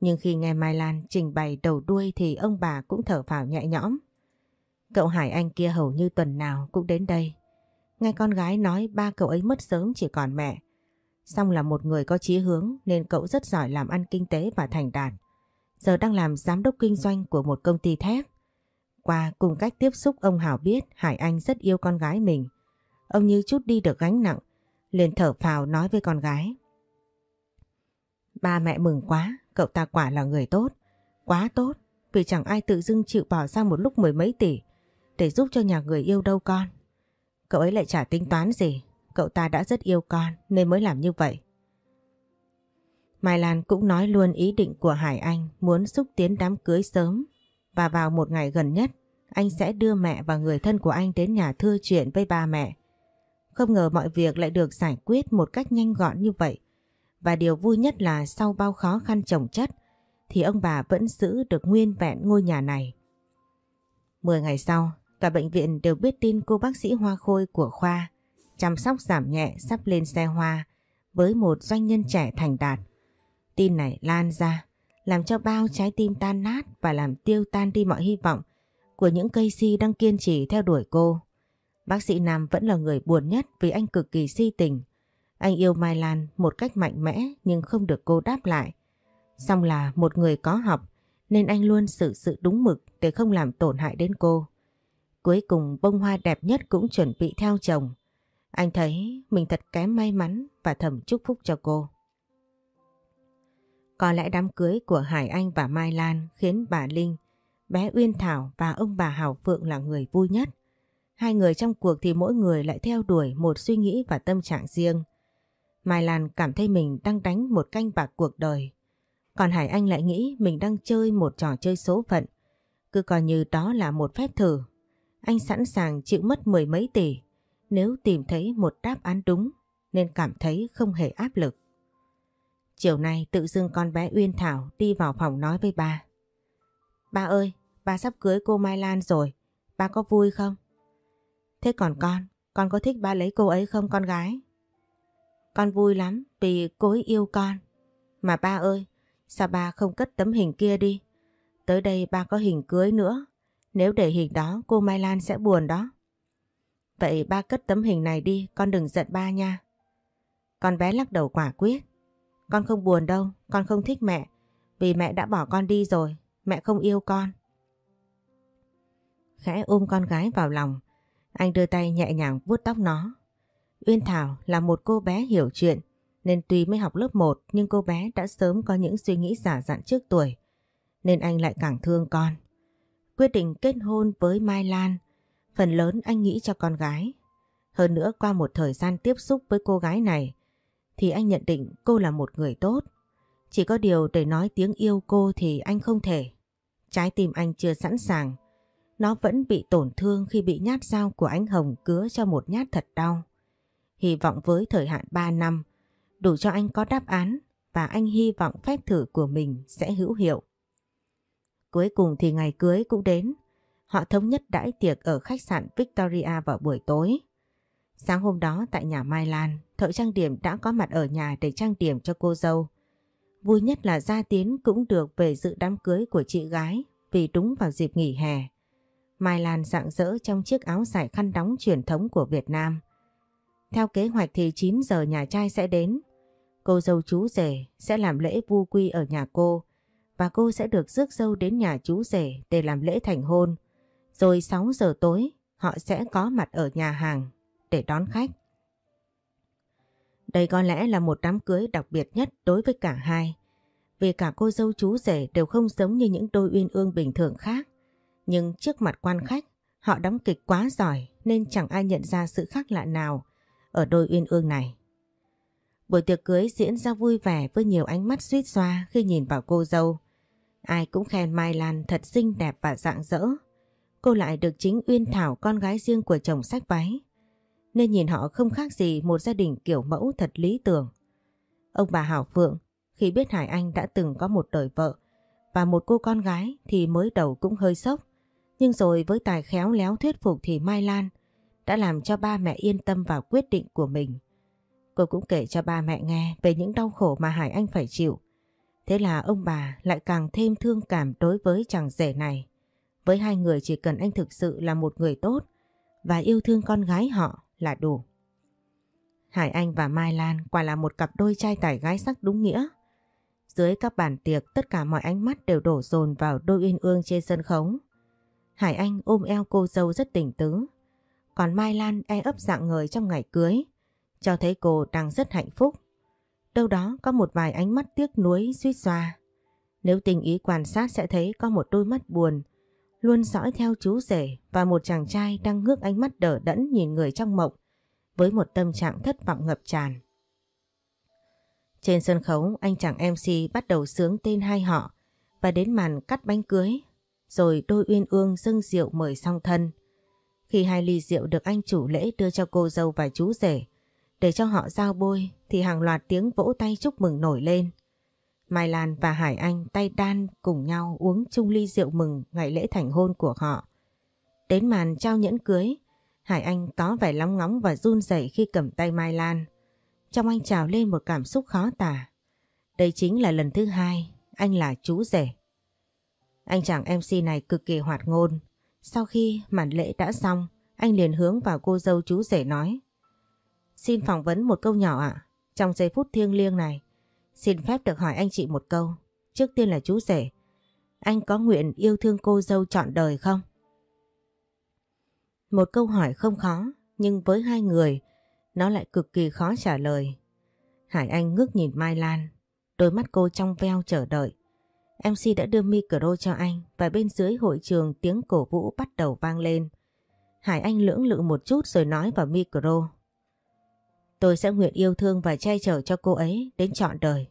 Nhưng khi nghe Mai Lan trình bày đầu đuôi thì ông bà cũng thở phào nhẹ nhõm. Cậu Hải Anh kia hầu như tuần nào cũng đến đây. Nghe con gái nói ba cậu ấy mất sớm chỉ còn mẹ. Xong là một người có chí hướng nên cậu rất giỏi làm ăn kinh tế và thành đạt. Giờ đang làm giám đốc kinh doanh của một công ty thép. Qua cùng cách tiếp xúc ông Hảo biết Hải Anh rất yêu con gái mình. Ông như chút đi được gánh nặng, liền thở phào nói với con gái. Ba mẹ mừng quá, cậu ta quả là người tốt, quá tốt, vì chẳng ai tự dưng chịu bỏ ra một lúc mười mấy tỷ để giúp cho nhà người yêu đâu con. Cậu ấy lại chả tính toán gì, cậu ta đã rất yêu con nên mới làm như vậy. Mai Lan cũng nói luôn ý định của Hải Anh muốn xúc tiến đám cưới sớm và vào một ngày gần nhất anh sẽ đưa mẹ và người thân của anh đến nhà thưa chuyện với ba mẹ. Không ngờ mọi việc lại được giải quyết một cách nhanh gọn như vậy. Và điều vui nhất là sau bao khó khăn trồng chất thì ông bà vẫn giữ được nguyên vẹn ngôi nhà này. Mười ngày sau, cả bệnh viện đều biết tin cô bác sĩ Hoa Khôi của khoa chăm sóc giảm nhẹ sắp lên xe hoa với một doanh nhân trẻ thành đạt. Tin này lan ra, làm cho bao trái tim tan nát và làm tiêu tan đi mọi hy vọng của những cây si đang kiên trì theo đuổi cô. Bác sĩ Nam vẫn là người buồn nhất vì anh cực kỳ si tình. Anh yêu Mai Lan một cách mạnh mẽ nhưng không được cô đáp lại. Xong là một người có học nên anh luôn xử sự đúng mực để không làm tổn hại đến cô. Cuối cùng bông hoa đẹp nhất cũng chuẩn bị theo chồng. Anh thấy mình thật kém may mắn và thầm chúc phúc cho cô. Có lẽ đám cưới của Hải Anh và Mai Lan khiến bà Linh, bé Uyên Thảo và ông bà Hảo Phượng là người vui nhất. Hai người trong cuộc thì mỗi người lại theo đuổi một suy nghĩ và tâm trạng riêng. Mai Lan cảm thấy mình đang đánh một canh bạc cuộc đời. Còn Hải Anh lại nghĩ mình đang chơi một trò chơi số phận. Cứ coi như đó là một phép thử. Anh sẵn sàng chịu mất mười mấy tỷ nếu tìm thấy một đáp án đúng nên cảm thấy không hề áp lực. Chiều nay tự dưng con bé Uyên Thảo đi vào phòng nói với ba. Ba ơi, ba sắp cưới cô Mai Lan rồi, ba có vui không? Thế còn con, con có thích ba lấy cô ấy không con gái? Con vui lắm vì cô ấy yêu con. Mà ba ơi, sao ba không cất tấm hình kia đi? Tới đây ba có hình cưới nữa. Nếu để hình đó cô Mai Lan sẽ buồn đó. Vậy ba cất tấm hình này đi, con đừng giận ba nha. Con bé lắc đầu quả quyết. Con không buồn đâu, con không thích mẹ. Vì mẹ đã bỏ con đi rồi, mẹ không yêu con. Khẽ ôm con gái vào lòng, anh đưa tay nhẹ nhàng vuốt tóc nó. Uyên Thảo là một cô bé hiểu chuyện, nên tuy mới học lớp 1 nhưng cô bé đã sớm có những suy nghĩ giả dặn trước tuổi, nên anh lại càng thương con. Quyết định kết hôn với Mai Lan, phần lớn anh nghĩ cho con gái. Hơn nữa qua một thời gian tiếp xúc với cô gái này, thì anh nhận định cô là một người tốt. Chỉ có điều để nói tiếng yêu cô thì anh không thể. Trái tim anh chưa sẵn sàng. Nó vẫn bị tổn thương khi bị nhát dao của anh Hồng cứa cho một nhát thật đau. Hy vọng với thời hạn 3 năm, đủ cho anh có đáp án và anh hy vọng phép thử của mình sẽ hữu hiệu. Cuối cùng thì ngày cưới cũng đến. Họ thống nhất đãi tiệc ở khách sạn Victoria vào buổi tối. Sáng hôm đó tại nhà Mai Lan, thợ trang điểm đã có mặt ở nhà để trang điểm cho cô dâu. Vui nhất là Gia Tiến cũng được về dự đám cưới của chị gái vì đúng vào dịp nghỉ hè. Mai Lan rạng rỡ trong chiếc áo dài khăn đóng truyền thống của Việt Nam. Theo kế hoạch thì 9 giờ nhà trai sẽ đến. Cô dâu chú rể sẽ làm lễ vu quy ở nhà cô và cô sẽ được rước dâu đến nhà chú rể để làm lễ thành hôn. Rồi 6 giờ tối họ sẽ có mặt ở nhà hàng để đón khách. Đây có lẽ là một đám cưới đặc biệt nhất đối với cả hai. Vì cả cô dâu chú rể đều không giống như những đôi uyên ương bình thường khác. Nhưng trước mặt quan khách, họ đóng kịch quá giỏi nên chẳng ai nhận ra sự khác lạ nào ở đôi uyên ương này. Buổi tiệc cưới diễn ra vui vẻ với nhiều ánh mắt suýt xoa khi nhìn vào cô dâu. Ai cũng khen Mai Lan thật xinh đẹp và dạng dỡ. Cô lại được chính Uyên Thảo con gái riêng của chồng sách váy nên nhìn họ không khác gì một gia đình kiểu mẫu thật lý tưởng. Ông bà Hảo Phượng, khi biết Hải Anh đã từng có một đời vợ và một cô con gái thì mới đầu cũng hơi sốc. Nhưng rồi với tài khéo léo thuyết phục thì Mai Lan đã làm cho ba mẹ yên tâm vào quyết định của mình. Cô cũng kể cho ba mẹ nghe về những đau khổ mà Hải Anh phải chịu. Thế là ông bà lại càng thêm thương cảm đối với chàng rể này. Với hai người chỉ cần anh thực sự là một người tốt và yêu thương con gái họ là đủ. Hải Anh và Mai Lan quả là một cặp đôi trai tài gái sắc đúng nghĩa. Dưới các bàn tiệc tất cả mọi ánh mắt đều đổ dồn vào đôi uyên ương trên sân khấu. Hải Anh ôm eo cô dâu rất tỉnh tứ. Còn Mai Lan e ấp dạng người trong ngày cưới, cho thấy cô đang rất hạnh phúc. Đâu đó có một vài ánh mắt tiếc nuối suýt xoa. Nếu tình ý quan sát sẽ thấy có một đôi mắt buồn, luôn dõi theo chú rể và một chàng trai đang ngước ánh mắt đỡ đẫn nhìn người trong mộng, với một tâm trạng thất vọng ngập tràn. Trên sân khấu, anh chàng MC bắt đầu sướng tên hai họ và đến màn cắt bánh cưới, rồi đôi uyên ương dâng rượu mời song thân. Khi hai ly rượu được anh chủ lễ đưa cho cô dâu và chú rể, để cho họ giao bôi thì hàng loạt tiếng vỗ tay chúc mừng nổi lên. Mai Lan và Hải Anh tay đan cùng nhau uống chung ly rượu mừng ngày lễ thành hôn của họ. Đến màn trao nhẫn cưới, Hải Anh có vẻ lóng ngóng và run rẩy khi cầm tay Mai Lan. Trong anh trào lên một cảm xúc khó tả. Đây chính là lần thứ hai anh là chú rể. Anh chàng MC này cực kỳ hoạt ngôn. Sau khi màn lễ đã xong, anh liền hướng vào cô dâu chú rể nói. Xin phỏng vấn một câu nhỏ ạ. Trong giây phút thiêng liêng này, xin phép được hỏi anh chị một câu. Trước tiên là chú rể. Anh có nguyện yêu thương cô dâu trọn đời không? Một câu hỏi không khó, nhưng với hai người, nó lại cực kỳ khó trả lời. Hải Anh ngước nhìn Mai Lan, đôi mắt cô trong veo chờ đợi. MC đã đưa micro cho anh và bên dưới hội trường tiếng cổ vũ bắt đầu vang lên. Hải Anh lưỡng lự một chút rồi nói vào micro. Tôi sẽ nguyện yêu thương và che chở cho cô ấy đến trọn đời.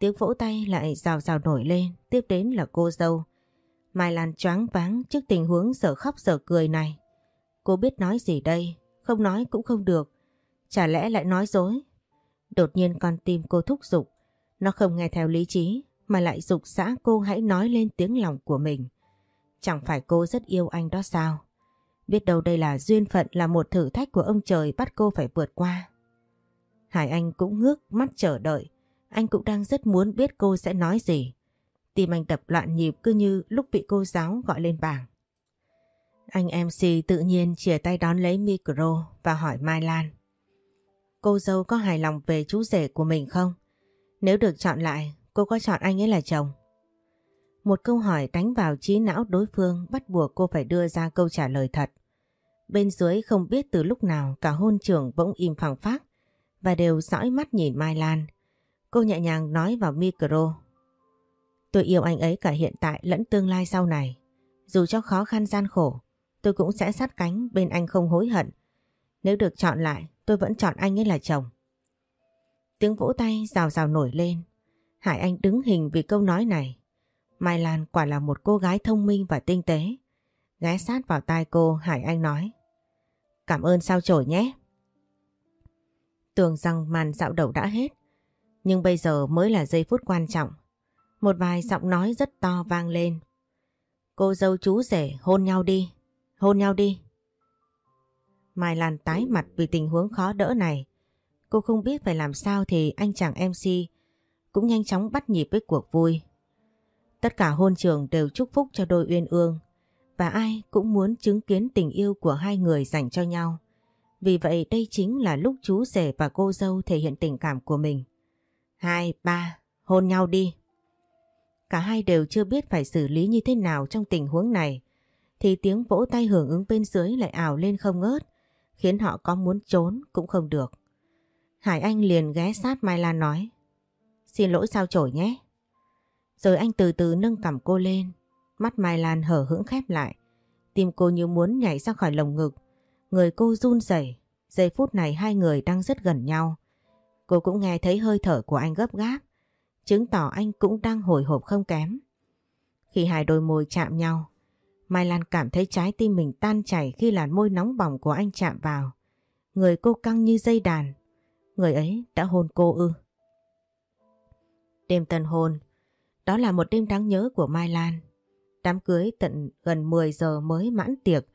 Tiếng vỗ tay lại rào rào nổi lên, tiếp đến là cô dâu. Mai Lan choáng váng trước tình huống sở khóc sở cười này. Cô biết nói gì đây, không nói cũng không được. Chả lẽ lại nói dối? Đột nhiên con tim cô thúc giục. Nó không nghe theo lý trí mà lại dục xã cô hãy nói lên tiếng lòng của mình. Chẳng phải cô rất yêu anh đó sao? Biết đâu đây là duyên phận là một thử thách của ông trời bắt cô phải vượt qua. Hải Anh cũng ngước mắt chờ đợi. Anh cũng đang rất muốn biết cô sẽ nói gì. Tim anh đập loạn nhịp cứ như lúc bị cô giáo gọi lên bảng. Anh MC tự nhiên chìa tay đón lấy micro và hỏi Mai Lan. Cô dâu có hài lòng về chú rể của mình không? Nếu được chọn lại, cô có chọn anh ấy là chồng? Một câu hỏi đánh vào trí não đối phương bắt buộc cô phải đưa ra câu trả lời thật. Bên dưới không biết từ lúc nào cả hôn trưởng bỗng im phẳng phát và đều dõi mắt nhìn Mai Lan. Cô nhẹ nhàng nói vào micro. Tôi yêu anh ấy cả hiện tại lẫn tương lai sau này. Dù cho khó khăn gian khổ, tôi cũng sẽ sát cánh bên anh không hối hận. Nếu được chọn lại, tôi vẫn chọn anh ấy là chồng. Tiếng vỗ tay rào rào nổi lên. Hải Anh đứng hình vì câu nói này. Mai Lan quả là một cô gái thông minh và tinh tế. Ghé sát vào tai cô, Hải Anh nói. Cảm ơn sao chổi nhé. Tưởng rằng màn dạo đầu đã hết. Nhưng bây giờ mới là giây phút quan trọng. Một vài giọng nói rất to vang lên. Cô dâu chú rể hôn nhau đi. Hôn nhau đi. Mai Lan tái mặt vì tình huống khó đỡ này. Cô không biết phải làm sao thì anh chàng MC cũng nhanh chóng bắt nhịp với cuộc vui. Tất cả hôn trường đều chúc phúc cho đôi uyên ương và ai cũng muốn chứng kiến tình yêu của hai người dành cho nhau. Vì vậy đây chính là lúc chú rể và cô dâu thể hiện tình cảm của mình. Hai, ba, hôn nhau đi. Cả hai đều chưa biết phải xử lý như thế nào trong tình huống này. Thì tiếng vỗ tay hưởng ứng bên dưới lại ảo lên không ngớt, khiến họ có muốn trốn cũng không được. Hải Anh liền ghé sát Mai Lan nói. Xin lỗi sao chổi nhé. Rồi anh từ từ nâng cầm cô lên, mắt Mai Lan hở hững khép lại. Tim cô như muốn nhảy ra khỏi lồng ngực, người cô run rẩy. Giây phút này hai người đang rất gần nhau. Cô cũng nghe thấy hơi thở của anh gấp gáp, chứng tỏ anh cũng đang hồi hộp không kém. Khi hai đôi môi chạm nhau, Mai Lan cảm thấy trái tim mình tan chảy khi làn môi nóng bỏng của anh chạm vào. Người cô căng như dây đàn. Người ấy đã hôn cô ư. Đêm tân hôn, đó là một đêm đáng nhớ của Mai Lan. Đám cưới tận gần 10 giờ mới mãn tiệc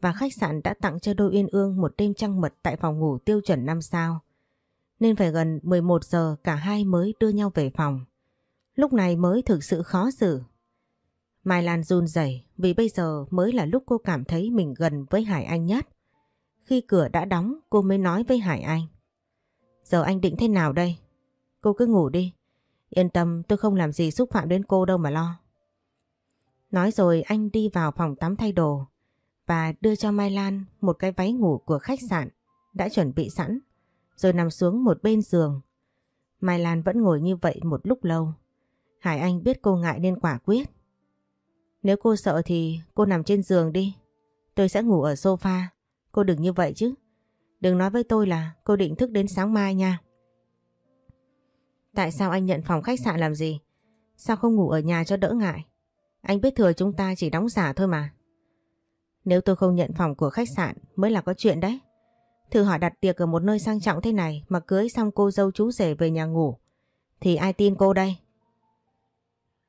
và khách sạn đã tặng cho đôi uyên ương một đêm trăng mật tại phòng ngủ tiêu chuẩn 5 sao. Nên phải gần 11 giờ cả hai mới đưa nhau về phòng. Lúc này mới thực sự khó xử. Mai Lan run rẩy vì bây giờ mới là lúc cô cảm thấy mình gần với Hải Anh nhất. Khi cửa đã đóng, cô mới nói với Hải Anh. Giờ anh định thế nào đây? Cô cứ ngủ đi. Yên tâm, tôi không làm gì xúc phạm đến cô đâu mà lo. Nói rồi, anh đi vào phòng tắm thay đồ và đưa cho Mai Lan một cái váy ngủ của khách sạn đã chuẩn bị sẵn, rồi nằm xuống một bên giường. Mai Lan vẫn ngồi như vậy một lúc lâu. Hải Anh biết cô ngại nên quả quyết. Nếu cô sợ thì cô nằm trên giường đi. Tôi sẽ ngủ ở sofa. Cô đừng như vậy chứ. Đừng nói với tôi là cô định thức đến sáng mai nha. Tại sao anh nhận phòng khách sạn làm gì? Sao không ngủ ở nhà cho đỡ ngại? Anh biết thừa chúng ta chỉ đóng giả thôi mà. Nếu tôi không nhận phòng của khách sạn, mới là có chuyện đấy. Thử hỏi đặt tiệc ở một nơi sang trọng thế này mà cưới xong cô dâu chú rể về nhà ngủ. Thì ai tin cô đây?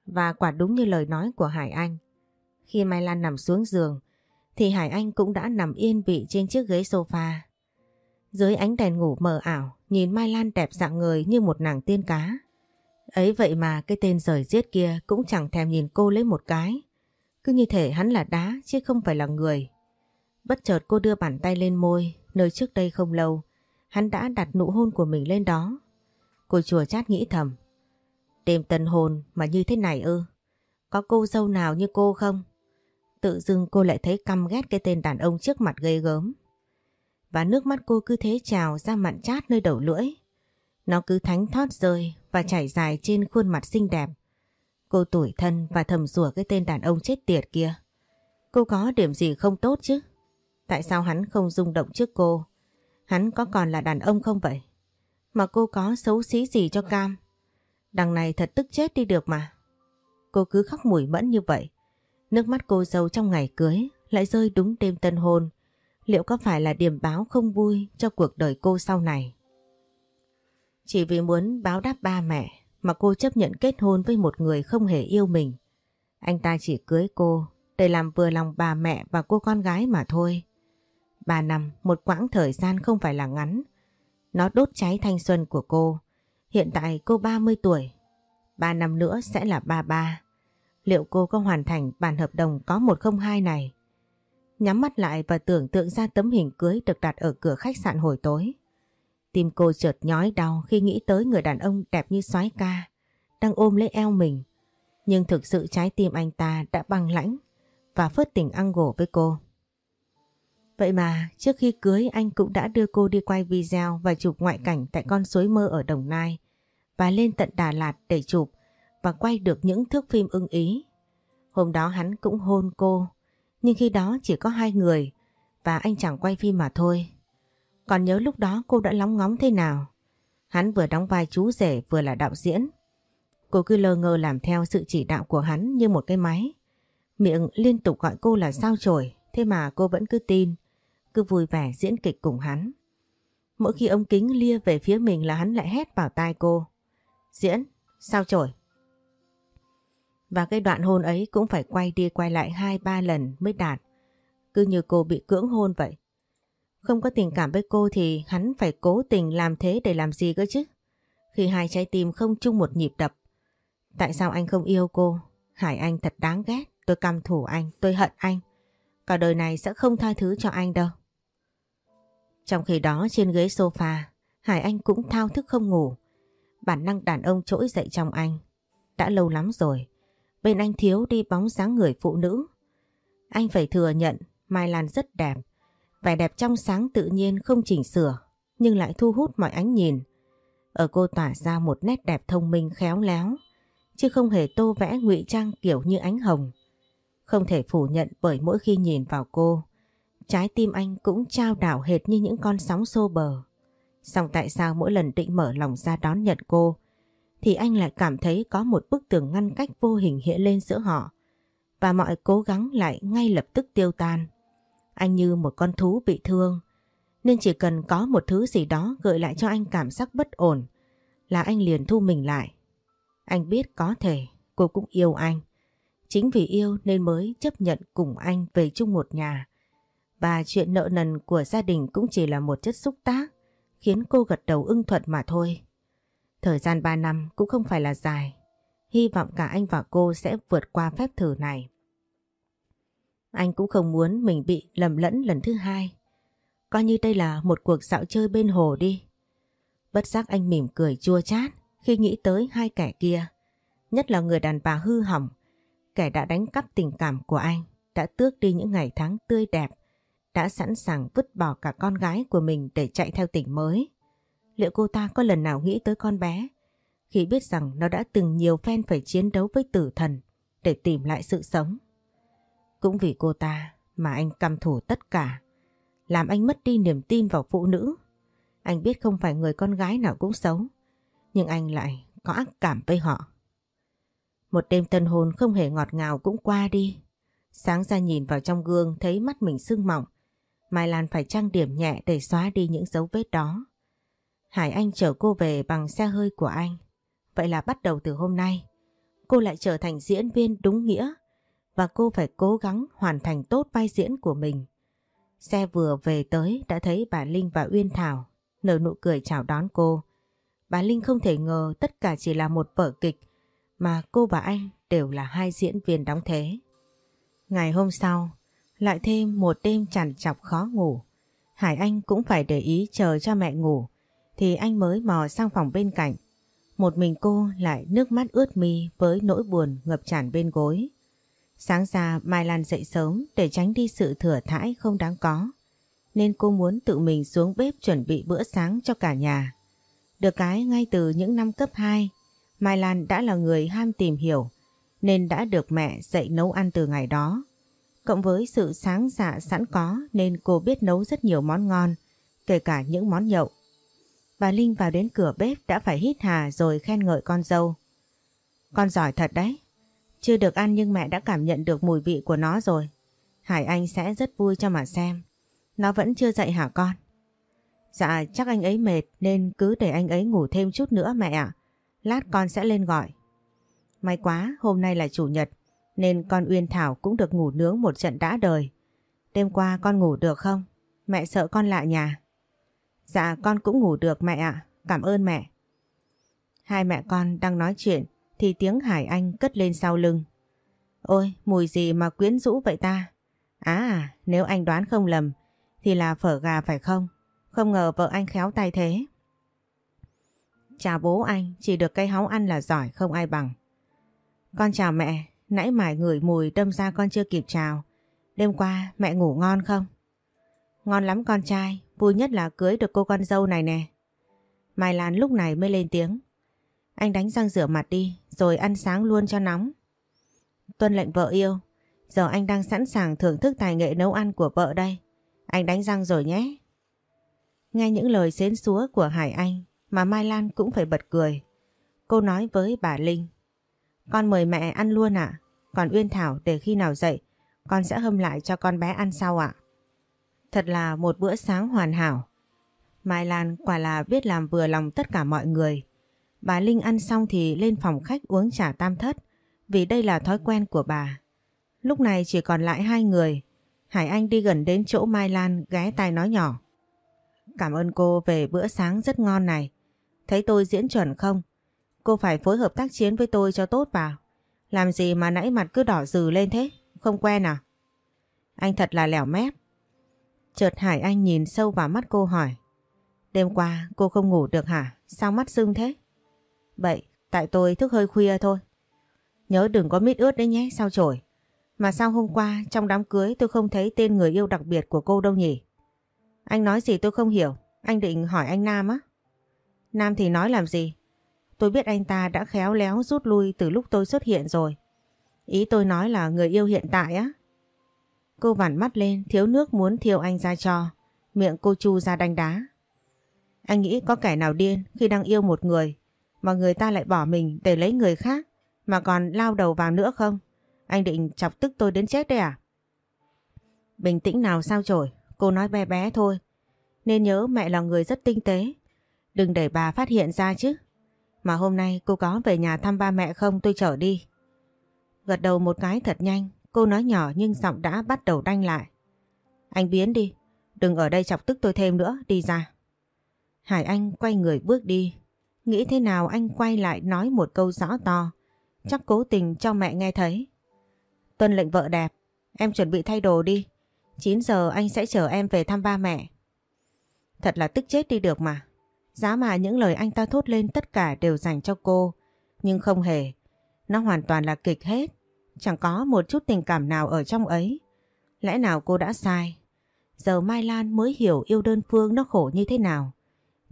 Và quả đúng như lời nói của Hải Anh. Khi Mai Lan nằm xuống giường, thì Hải Anh cũng đã nằm yên vị trên chiếc ghế sofa. Dưới ánh đèn ngủ mờ ảo, nhìn Mai Lan đẹp dạng người như một nàng tiên cá. Ấy vậy mà cái tên rời giết kia cũng chẳng thèm nhìn cô lấy một cái. Cứ như thể hắn là đá chứ không phải là người. Bất chợt cô đưa bàn tay lên môi, nơi trước đây không lâu, hắn đã đặt nụ hôn của mình lên đó. Cô chùa chát nghĩ thầm. Đêm tân hồn mà như thế này ư? Có cô dâu nào như cô không? Tự dưng cô lại thấy căm ghét cái tên đàn ông trước mặt ghê gớm. Và nước mắt cô cứ thế trào ra mặn chát nơi đầu lưỡi. Nó cứ thánh thót rơi và chảy dài trên khuôn mặt xinh đẹp. Cô tủi thân và thầm rủa cái tên đàn ông chết tiệt kia. Cô có điểm gì không tốt chứ? Tại sao hắn không rung động trước cô? Hắn có còn là đàn ông không vậy? Mà cô có xấu xí gì cho cam? Đằng này thật tức chết đi được mà. Cô cứ khóc mùi mẫn như vậy. Nước mắt cô dâu trong ngày cưới lại rơi đúng đêm tân hôn. Liệu có phải là điểm báo không vui cho cuộc đời cô sau này? Chỉ vì muốn báo đáp ba mẹ mà cô chấp nhận kết hôn với một người không hề yêu mình. Anh ta chỉ cưới cô để làm vừa lòng bà mẹ và cô con gái mà thôi. Ba năm, một quãng thời gian không phải là ngắn. Nó đốt cháy thanh xuân của cô. Hiện tại cô 30 tuổi. Ba năm nữa sẽ là 33. Liệu cô có hoàn thành bản hợp đồng có 102 này? Nhắm mắt lại và tưởng tượng ra tấm hình cưới được đặt ở cửa khách sạn hồi tối. Tim cô chợt nhói đau khi nghĩ tới người đàn ông đẹp như soái ca, đang ôm lấy eo mình. Nhưng thực sự trái tim anh ta đã băng lãnh và phớt tình ăn gổ với cô. Vậy mà trước khi cưới anh cũng đã đưa cô đi quay video và chụp ngoại cảnh tại con suối mơ ở Đồng Nai và lên tận Đà Lạt để chụp và quay được những thước phim ưng ý. Hôm đó hắn cũng hôn cô, nhưng khi đó chỉ có hai người và anh chẳng quay phim mà thôi. Còn nhớ lúc đó cô đã lóng ngóng thế nào? Hắn vừa đóng vai chú rể vừa là đạo diễn. Cô cứ lơ ngơ làm theo sự chỉ đạo của hắn như một cái máy. Miệng liên tục gọi cô là sao chổi, thế mà cô vẫn cứ tin, cứ vui vẻ diễn kịch cùng hắn. Mỗi khi ông kính lia về phía mình là hắn lại hét vào tai cô. Diễn, sao chổi? Và cái đoạn hôn ấy cũng phải quay đi quay lại hai ba lần mới đạt. Cứ như cô bị cưỡng hôn vậy. Không có tình cảm với cô thì hắn phải cố tình làm thế để làm gì cơ chứ? Khi hai trái tim không chung một nhịp đập. Tại sao anh không yêu cô? Hải Anh thật đáng ghét. Tôi căm thủ anh, tôi hận anh. Cả đời này sẽ không tha thứ cho anh đâu. Trong khi đó trên ghế sofa, Hải Anh cũng thao thức không ngủ. Bản năng đàn ông trỗi dậy trong anh. Đã lâu lắm rồi, bên anh thiếu đi bóng dáng người phụ nữ. Anh phải thừa nhận Mai Lan rất đẹp. Vẻ đẹp trong sáng tự nhiên không chỉnh sửa, nhưng lại thu hút mọi ánh nhìn. Ở cô tỏa ra một nét đẹp thông minh khéo léo, chứ không hề tô vẽ ngụy trang kiểu như ánh hồng. Không thể phủ nhận bởi mỗi khi nhìn vào cô, trái tim anh cũng trao đảo hệt như những con sóng xô bờ. Xong tại sao mỗi lần định mở lòng ra đón nhận cô, thì anh lại cảm thấy có một bức tường ngăn cách vô hình hiện lên giữa họ, và mọi cố gắng lại ngay lập tức tiêu tan. Anh như một con thú bị thương, nên chỉ cần có một thứ gì đó gợi lại cho anh cảm giác bất ổn, là anh liền thu mình lại. Anh biết có thể cô cũng yêu anh. Chính vì yêu nên mới chấp nhận cùng anh về chung một nhà. Và chuyện nợ nần của gia đình cũng chỉ là một chất xúc tác khiến cô gật đầu ưng thuận mà thôi. Thời gian 3 năm cũng không phải là dài. Hy vọng cả anh và cô sẽ vượt qua phép thử này. Anh cũng không muốn mình bị lầm lẫn lần thứ hai. Coi như đây là một cuộc dạo chơi bên hồ đi. Bất giác anh mỉm cười chua chát khi nghĩ tới hai kẻ kia. Nhất là người đàn bà hư hỏng, kẻ đã đánh cắp tình cảm của anh, đã tước đi những ngày tháng tươi đẹp, đã sẵn sàng vứt bỏ cả con gái của mình để chạy theo tỉnh mới. Liệu cô ta có lần nào nghĩ tới con bé khi biết rằng nó đã từng nhiều phen phải chiến đấu với tử thần để tìm lại sự sống? Cũng vì cô ta mà anh căm thủ tất cả, làm anh mất đi niềm tin vào phụ nữ. Anh biết không phải người con gái nào cũng xấu, nhưng anh lại có ác cảm với họ. Một đêm tân hôn không hề ngọt ngào cũng qua đi. Sáng ra nhìn vào trong gương thấy mắt mình sưng mỏng. Mai Lan phải trang điểm nhẹ để xóa đi những dấu vết đó. Hải Anh chở cô về bằng xe hơi của anh. Vậy là bắt đầu từ hôm nay, cô lại trở thành diễn viên đúng nghĩa và cô phải cố gắng hoàn thành tốt vai diễn của mình. Xe vừa về tới đã thấy bà Linh và Uyên Thảo nở nụ cười chào đón cô. Bà Linh không thể ngờ tất cả chỉ là một vở kịch mà cô và anh đều là hai diễn viên đóng thế. Ngày hôm sau, lại thêm một đêm chằn chọc khó ngủ. Hải Anh cũng phải để ý chờ cho mẹ ngủ thì anh mới mò sang phòng bên cạnh. Một mình cô lại nước mắt ướt mi với nỗi buồn ngập tràn bên gối. Sáng ra Mai Lan dậy sớm để tránh đi sự thừa thãi không đáng có. Nên cô muốn tự mình xuống bếp chuẩn bị bữa sáng cho cả nhà. Được cái ngay từ những năm cấp 2, Mai Lan đã là người ham tìm hiểu nên đã được mẹ dạy nấu ăn từ ngày đó. Cộng với sự sáng dạ sẵn có nên cô biết nấu rất nhiều món ngon, kể cả những món nhậu. Bà Linh vào đến cửa bếp đã phải hít hà rồi khen ngợi con dâu. Con giỏi thật đấy. Chưa được ăn nhưng mẹ đã cảm nhận được mùi vị của nó rồi. Hải Anh sẽ rất vui cho mà xem. Nó vẫn chưa dậy hả con? Dạ chắc anh ấy mệt nên cứ để anh ấy ngủ thêm chút nữa mẹ ạ. Lát con sẽ lên gọi. May quá, hôm nay là chủ nhật, nên con Uyên Thảo cũng được ngủ nướng một trận đã đời. Đêm qua con ngủ được không? Mẹ sợ con lạ nhà. Dạ con cũng ngủ được mẹ ạ, cảm ơn mẹ. Hai mẹ con đang nói chuyện thì tiếng Hải Anh cất lên sau lưng. Ôi, mùi gì mà quyến rũ vậy ta? À, nếu anh đoán không lầm thì là phở gà phải không? Không ngờ vợ anh khéo tay thế. Chào bố anh, chỉ được cây háu ăn là giỏi không ai bằng. Con chào mẹ, nãy mải ngửi mùi đâm ra con chưa kịp chào. Đêm qua mẹ ngủ ngon không? Ngon lắm con trai, vui nhất là cưới được cô con dâu này nè. Mai Lan lúc này mới lên tiếng. Anh đánh răng rửa mặt đi, rồi ăn sáng luôn cho nóng. Tuân lệnh vợ yêu, giờ anh đang sẵn sàng thưởng thức tài nghệ nấu ăn của vợ đây. Anh đánh răng rồi nhé. Nghe những lời xến xúa của Hải Anh mà Mai Lan cũng phải bật cười. Cô nói với bà Linh. Con mời mẹ ăn luôn ạ. Còn Uyên Thảo để khi nào dậy con sẽ hâm lại cho con bé ăn sau ạ. Thật là một bữa sáng hoàn hảo. Mai Lan quả là biết làm vừa lòng tất cả mọi người. Bà Linh ăn xong thì lên phòng khách uống trà tam thất, vì đây là thói quen của bà. Lúc này chỉ còn lại hai người. Hải Anh đi gần đến chỗ Mai Lan ghé tai nói nhỏ. Cảm ơn cô về bữa sáng rất ngon này. Thấy tôi diễn chuẩn không? Cô phải phối hợp tác chiến với tôi cho tốt vào. Làm gì mà nãy mặt cứ đỏ dừ lên thế? Không quen à? Anh thật là lẻo mép. Chợt Hải Anh nhìn sâu vào mắt cô hỏi. Đêm qua cô không ngủ được hả? Sao mắt sưng thế? Vậy, tại tôi thức hơi khuya thôi. Nhớ đừng có mít ướt đấy nhé, sao trổi. Mà sao hôm qua trong đám cưới tôi không thấy tên người yêu đặc biệt của cô đâu nhỉ? Anh nói gì tôi không hiểu. Anh định hỏi anh Nam á? Nam thì nói làm gì? Tôi biết anh ta đã khéo léo rút lui từ lúc tôi xuất hiện rồi. Ý tôi nói là người yêu hiện tại á. Cô vặn mắt lên thiếu nước muốn thiêu anh ra cho. Miệng cô chu ra đánh đá. Anh nghĩ có kẻ nào điên khi đang yêu một người mà người ta lại bỏ mình để lấy người khác mà còn lao đầu vào nữa không? Anh định chọc tức tôi đến chết đấy à? Bình tĩnh nào sao trổi, cô nói bé bé thôi. Nên nhớ mẹ là người rất tinh tế. Đừng để bà phát hiện ra chứ. Mà hôm nay cô có về nhà thăm ba mẹ không tôi chở đi. Gật đầu một cái thật nhanh, cô nói nhỏ nhưng giọng đã bắt đầu đanh lại. Anh biến đi, đừng ở đây chọc tức tôi thêm nữa, đi ra. Hải Anh quay người bước đi. Nghĩ thế nào anh quay lại nói một câu rõ to. Chắc cố tình cho mẹ nghe thấy. Tuân lệnh vợ đẹp, em chuẩn bị thay đồ đi. 9 giờ anh sẽ chở em về thăm ba mẹ. Thật là tức chết đi được mà. Giá mà những lời anh ta thốt lên tất cả đều dành cho cô. Nhưng không hề. Nó hoàn toàn là kịch hết. Chẳng có một chút tình cảm nào ở trong ấy. Lẽ nào cô đã sai? Giờ Mai Lan mới hiểu yêu đơn phương nó khổ như thế nào.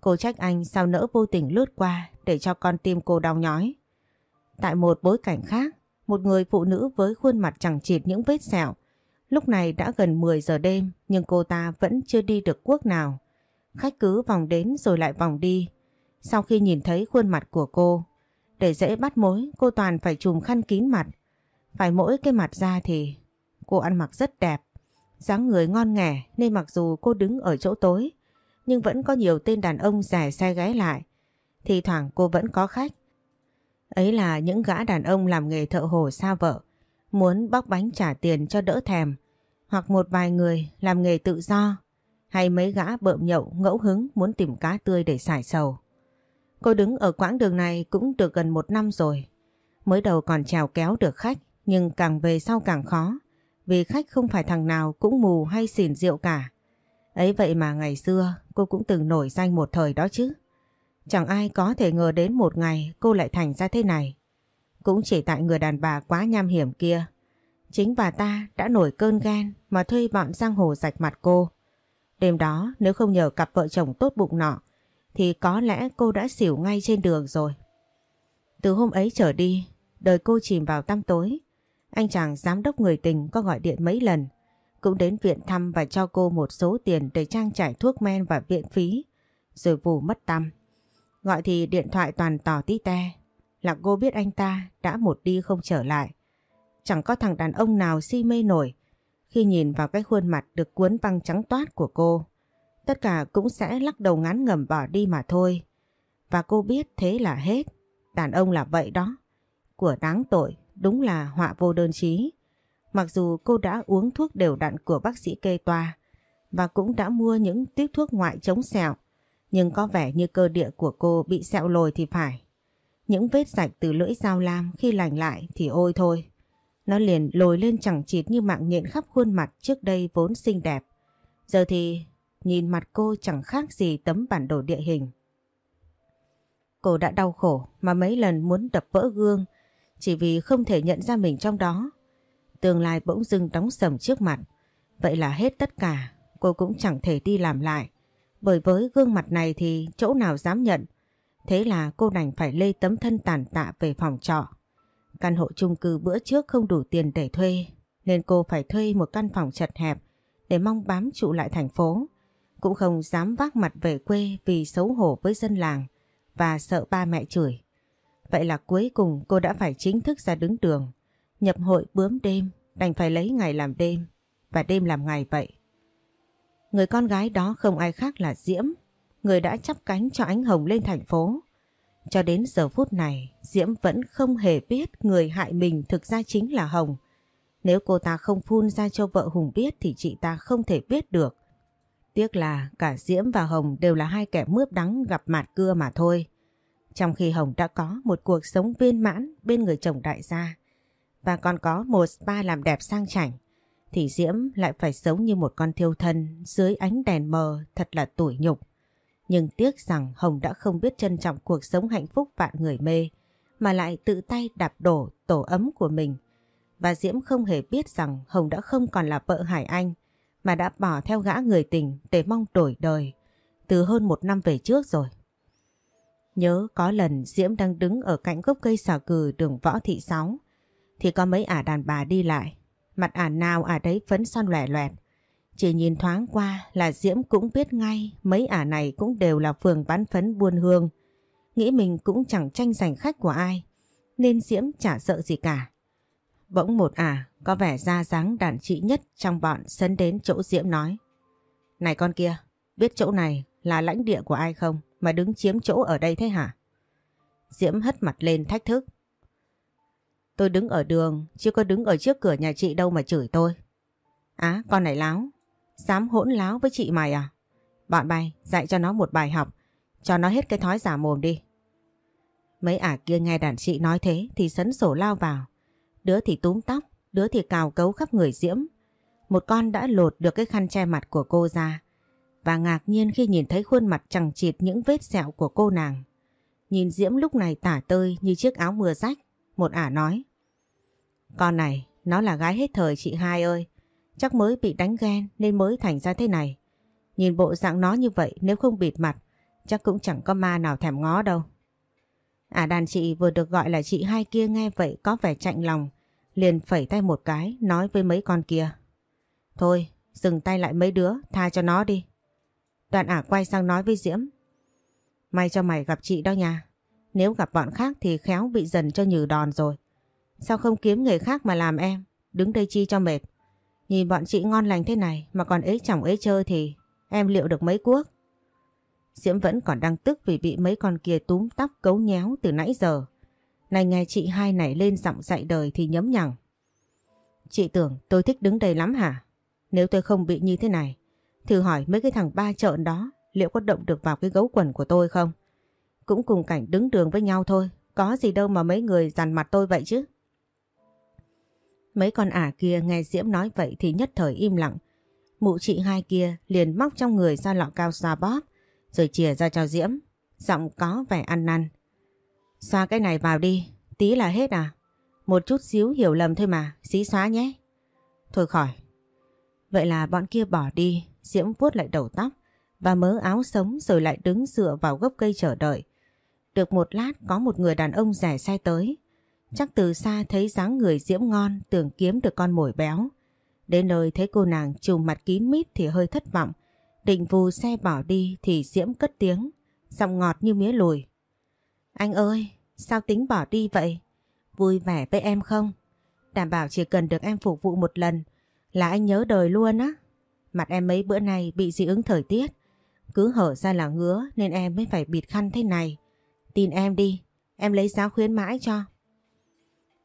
Cô trách anh sao nỡ vô tình lướt qua để cho con tim cô đau nhói. Tại một bối cảnh khác, một người phụ nữ với khuôn mặt chẳng chịt những vết sẹo. Lúc này đã gần 10 giờ đêm nhưng cô ta vẫn chưa đi được quốc nào. Khách cứ vòng đến rồi lại vòng đi. Sau khi nhìn thấy khuôn mặt của cô, để dễ bắt mối cô toàn phải chùm khăn kín mặt. Phải mỗi cái mặt ra thì cô ăn mặc rất đẹp. dáng người ngon nghẻ nên mặc dù cô đứng ở chỗ tối nhưng vẫn có nhiều tên đàn ông rẻ xe ghé lại. Thì thoảng cô vẫn có khách. Ấy là những gã đàn ông làm nghề thợ hồ xa vợ. muốn bóc bánh trả tiền cho đỡ thèm, hoặc một vài người làm nghề tự do, hay mấy gã bợm nhậu ngẫu hứng muốn tìm cá tươi để xài sầu. Cô đứng ở quãng đường này cũng được gần một năm rồi. Mới đầu còn trèo kéo được khách, nhưng càng về sau càng khó, vì khách không phải thằng nào cũng mù hay xỉn rượu cả. Ấy vậy mà ngày xưa cô cũng từng nổi danh một thời đó chứ. Chẳng ai có thể ngờ đến một ngày cô lại thành ra thế này. Cũng chỉ tại người đàn bà quá nham hiểm kia. Chính bà ta đã nổi cơn ghen mà thuê bọn giang hồ rạch mặt cô. Đêm đó nếu không nhờ cặp vợ chồng tốt bụng nọ thì có lẽ cô đã xỉu ngay trên đường rồi. Từ hôm ấy trở đi, đời cô chìm vào tăm tối. Anh chàng giám đốc người tình có gọi điện mấy lần, cũng đến viện thăm và cho cô một số tiền để trang trải thuốc men và viện phí, rồi vù mất tâm. Gọi thì điện thoại toàn tỏ tí te, là cô biết anh ta đã một đi không trở lại. Chẳng có thằng đàn ông nào si mê nổi khi nhìn vào cái khuôn mặt được cuốn băng trắng toát của cô. Tất cả cũng sẽ lắc đầu ngán ngầm bỏ đi mà thôi. Và cô biết thế là hết. Đàn ông là vậy đó. Của đáng tội, đúng là họa vô đơn chí. Mặc dù cô đã uống thuốc đều đặn của bác sĩ kê toa và cũng đã mua những tiếp thuốc ngoại chống sẹo, nhưng có vẻ như cơ địa của cô bị sẹo lồi thì phải. Những vết rạch từ lưỡi dao lam khi lành lại thì ôi thôi. Nó liền lồi lên chẳng chịt như mạng nhện khắp khuôn mặt trước đây vốn xinh đẹp. Giờ thì nhìn mặt cô chẳng khác gì tấm bản đồ địa hình. Cô đã đau khổ mà mấy lần muốn đập vỡ gương chỉ vì không thể nhận ra mình trong đó. Tương lai bỗng dưng đóng sầm trước mặt. Vậy là hết tất cả, cô cũng chẳng thể đi làm lại. Bởi với gương mặt này thì chỗ nào dám nhận. Thế là cô đành phải lê tấm thân tàn tạ về phòng trọ. Căn hộ chung cư bữa trước không đủ tiền để thuê, nên cô phải thuê một căn phòng chật hẹp để mong bám trụ lại thành phố. Cũng không dám vác mặt về quê vì xấu hổ với dân làng và sợ ba mẹ chửi. Vậy là cuối cùng cô đã phải chính thức ra đứng đường. Nhập hội bướm đêm, đành phải lấy ngày làm đêm và đêm làm ngày vậy. Người con gái đó không ai khác là Diễm, người đã chắp cánh cho ánh hồng lên thành phố. Cho đến giờ phút này, Diễm vẫn không hề biết người hại mình thực ra chính là Hồng. Nếu cô ta không phun ra cho vợ Hùng biết thì chị ta không thể biết được. Tiếc là cả Diễm và Hồng đều là hai kẻ mướp đắng gặp mặt cưa mà thôi. Trong khi Hồng đã có một cuộc sống viên mãn bên người chồng đại gia, và còn có một spa làm đẹp sang chảnh, thì Diễm lại phải sống như một con thiêu thân dưới ánh đèn mờ thật là tủi nhục. Nhưng tiếc rằng Hồng đã không biết trân trọng cuộc sống hạnh phúc vạn người mê, mà lại tự tay đạp đổ tổ ấm của mình. Và Diễm không hề biết rằng Hồng đã không còn là vợ Hải Anh, mà đã bỏ theo gã người tình để mong đổi đời từ hơn một năm về trước rồi. Nhớ có lần Diễm đang đứng ở cạnh gốc cây xà cừ đường Võ Thị Sáu thì có mấy ả đàn bà đi lại. Mặt ả nào ả đấy phấn son lẻ loẹt. Chỉ nhìn thoáng qua là Diễm cũng biết ngay mấy ả này cũng đều là phường bán phấn buôn hương. Nghĩ mình cũng chẳng tranh giành khách của ai nên Diễm chả sợ gì cả. Bỗng một ả có vẻ ra dáng đàn chị nhất trong bọn sân đến chỗ Diễm nói. Này con kia, biết chỗ này là lãnh địa của ai không mà đứng chiếm chỗ ở đây thế hả? Diễm hất mặt lên thách thức. Tôi đứng ở đường, chứ có đứng ở trước cửa nhà chị đâu mà chửi tôi. Á, con này láo. Dám hỗn láo với chị mày à? Bọn bay, dạy cho nó một bài học. Cho nó hết cái thói giả mồm đi. Mấy ả kia nghe đàn chị nói thế thì sấn sổ lao vào. Đứa thì túm tóc, đứa thì cào cấu khắp người Diễm. Một con đã lột được cái khăn che mặt của cô ra. Và ngạc nhiên khi nhìn thấy khuôn mặt chẳng chịt những vết sẹo của cô nàng. Nhìn Diễm lúc này tả tơi như chiếc áo mưa rách. Một ả nói. Con này, nó là gái hết thời chị hai ơi. Chắc mới bị đánh ghen nên mới thành ra thế này. Nhìn bộ dạng nó như vậy nếu không bịt mặt, chắc cũng chẳng có ma nào thèm ngó đâu. À đàn chị vừa được gọi là chị hai kia nghe vậy có vẻ chạnh lòng, liền phẩy tay một cái nói với mấy con kia. Thôi, dừng tay lại mấy đứa, tha cho nó đi. Đoàn ả quay sang nói với Diễm. May cho mày gặp chị đó nha. Nếu gặp bọn khác thì khéo bị dần cho nhừ đòn rồi. Sao không kiếm người khác mà làm em? Đứng đây chi cho mệt. Nhìn bọn chị ngon lành thế này mà còn ế chồng ế chơi thì em liệu được mấy cuốc? Diễm vẫn còn đang tức vì bị mấy con kia túm tóc cấu nhéo từ nãy giờ. Này nghe chị hai này lên giọng dạy đời thì nhấm nhằng. Chị tưởng tôi thích đứng đây lắm hả? Nếu tôi không bị như thế này, thử hỏi mấy cái thằng ba trợn đó liệu có động được vào cái gấu quần của tôi không? Cũng cùng cảnh đứng đường với nhau thôi, có gì đâu mà mấy người dằn mặt tôi vậy chứ. Mấy con ả kia nghe Diễm nói vậy thì nhất thời im lặng. Mụ chị hai kia liền móc trong người ra lọ cao xoa bóp, rồi chìa ra cho Diễm, giọng có vẻ ăn năn. Xoa cái này vào đi, tí là hết à? Một chút xíu hiểu lầm thôi mà, xí xóa nhé. Thôi khỏi. Vậy là bọn kia bỏ đi, Diễm vuốt lại đầu tóc và mớ áo sống rồi lại đứng dựa vào gốc cây chờ đợi. Được một lát có một người đàn ông rẻ xe tới. Chắc từ xa thấy dáng người Diễm ngon tưởng kiếm được con mồi béo. Đến nơi thấy cô nàng trùm mặt kín mít thì hơi thất vọng. Định vù xe bỏ đi thì Diễm cất tiếng, giọng ngọt như mía lùi. Anh ơi, sao tính bỏ đi vậy? Vui vẻ với em không? Đảm bảo chỉ cần được em phục vụ một lần là anh nhớ đời luôn á. Mặt em mấy bữa nay bị dị ứng thời tiết. Cứ hở ra là ngứa nên em mới phải bịt khăn thế này. Tin em đi, em lấy giá khuyến mãi cho.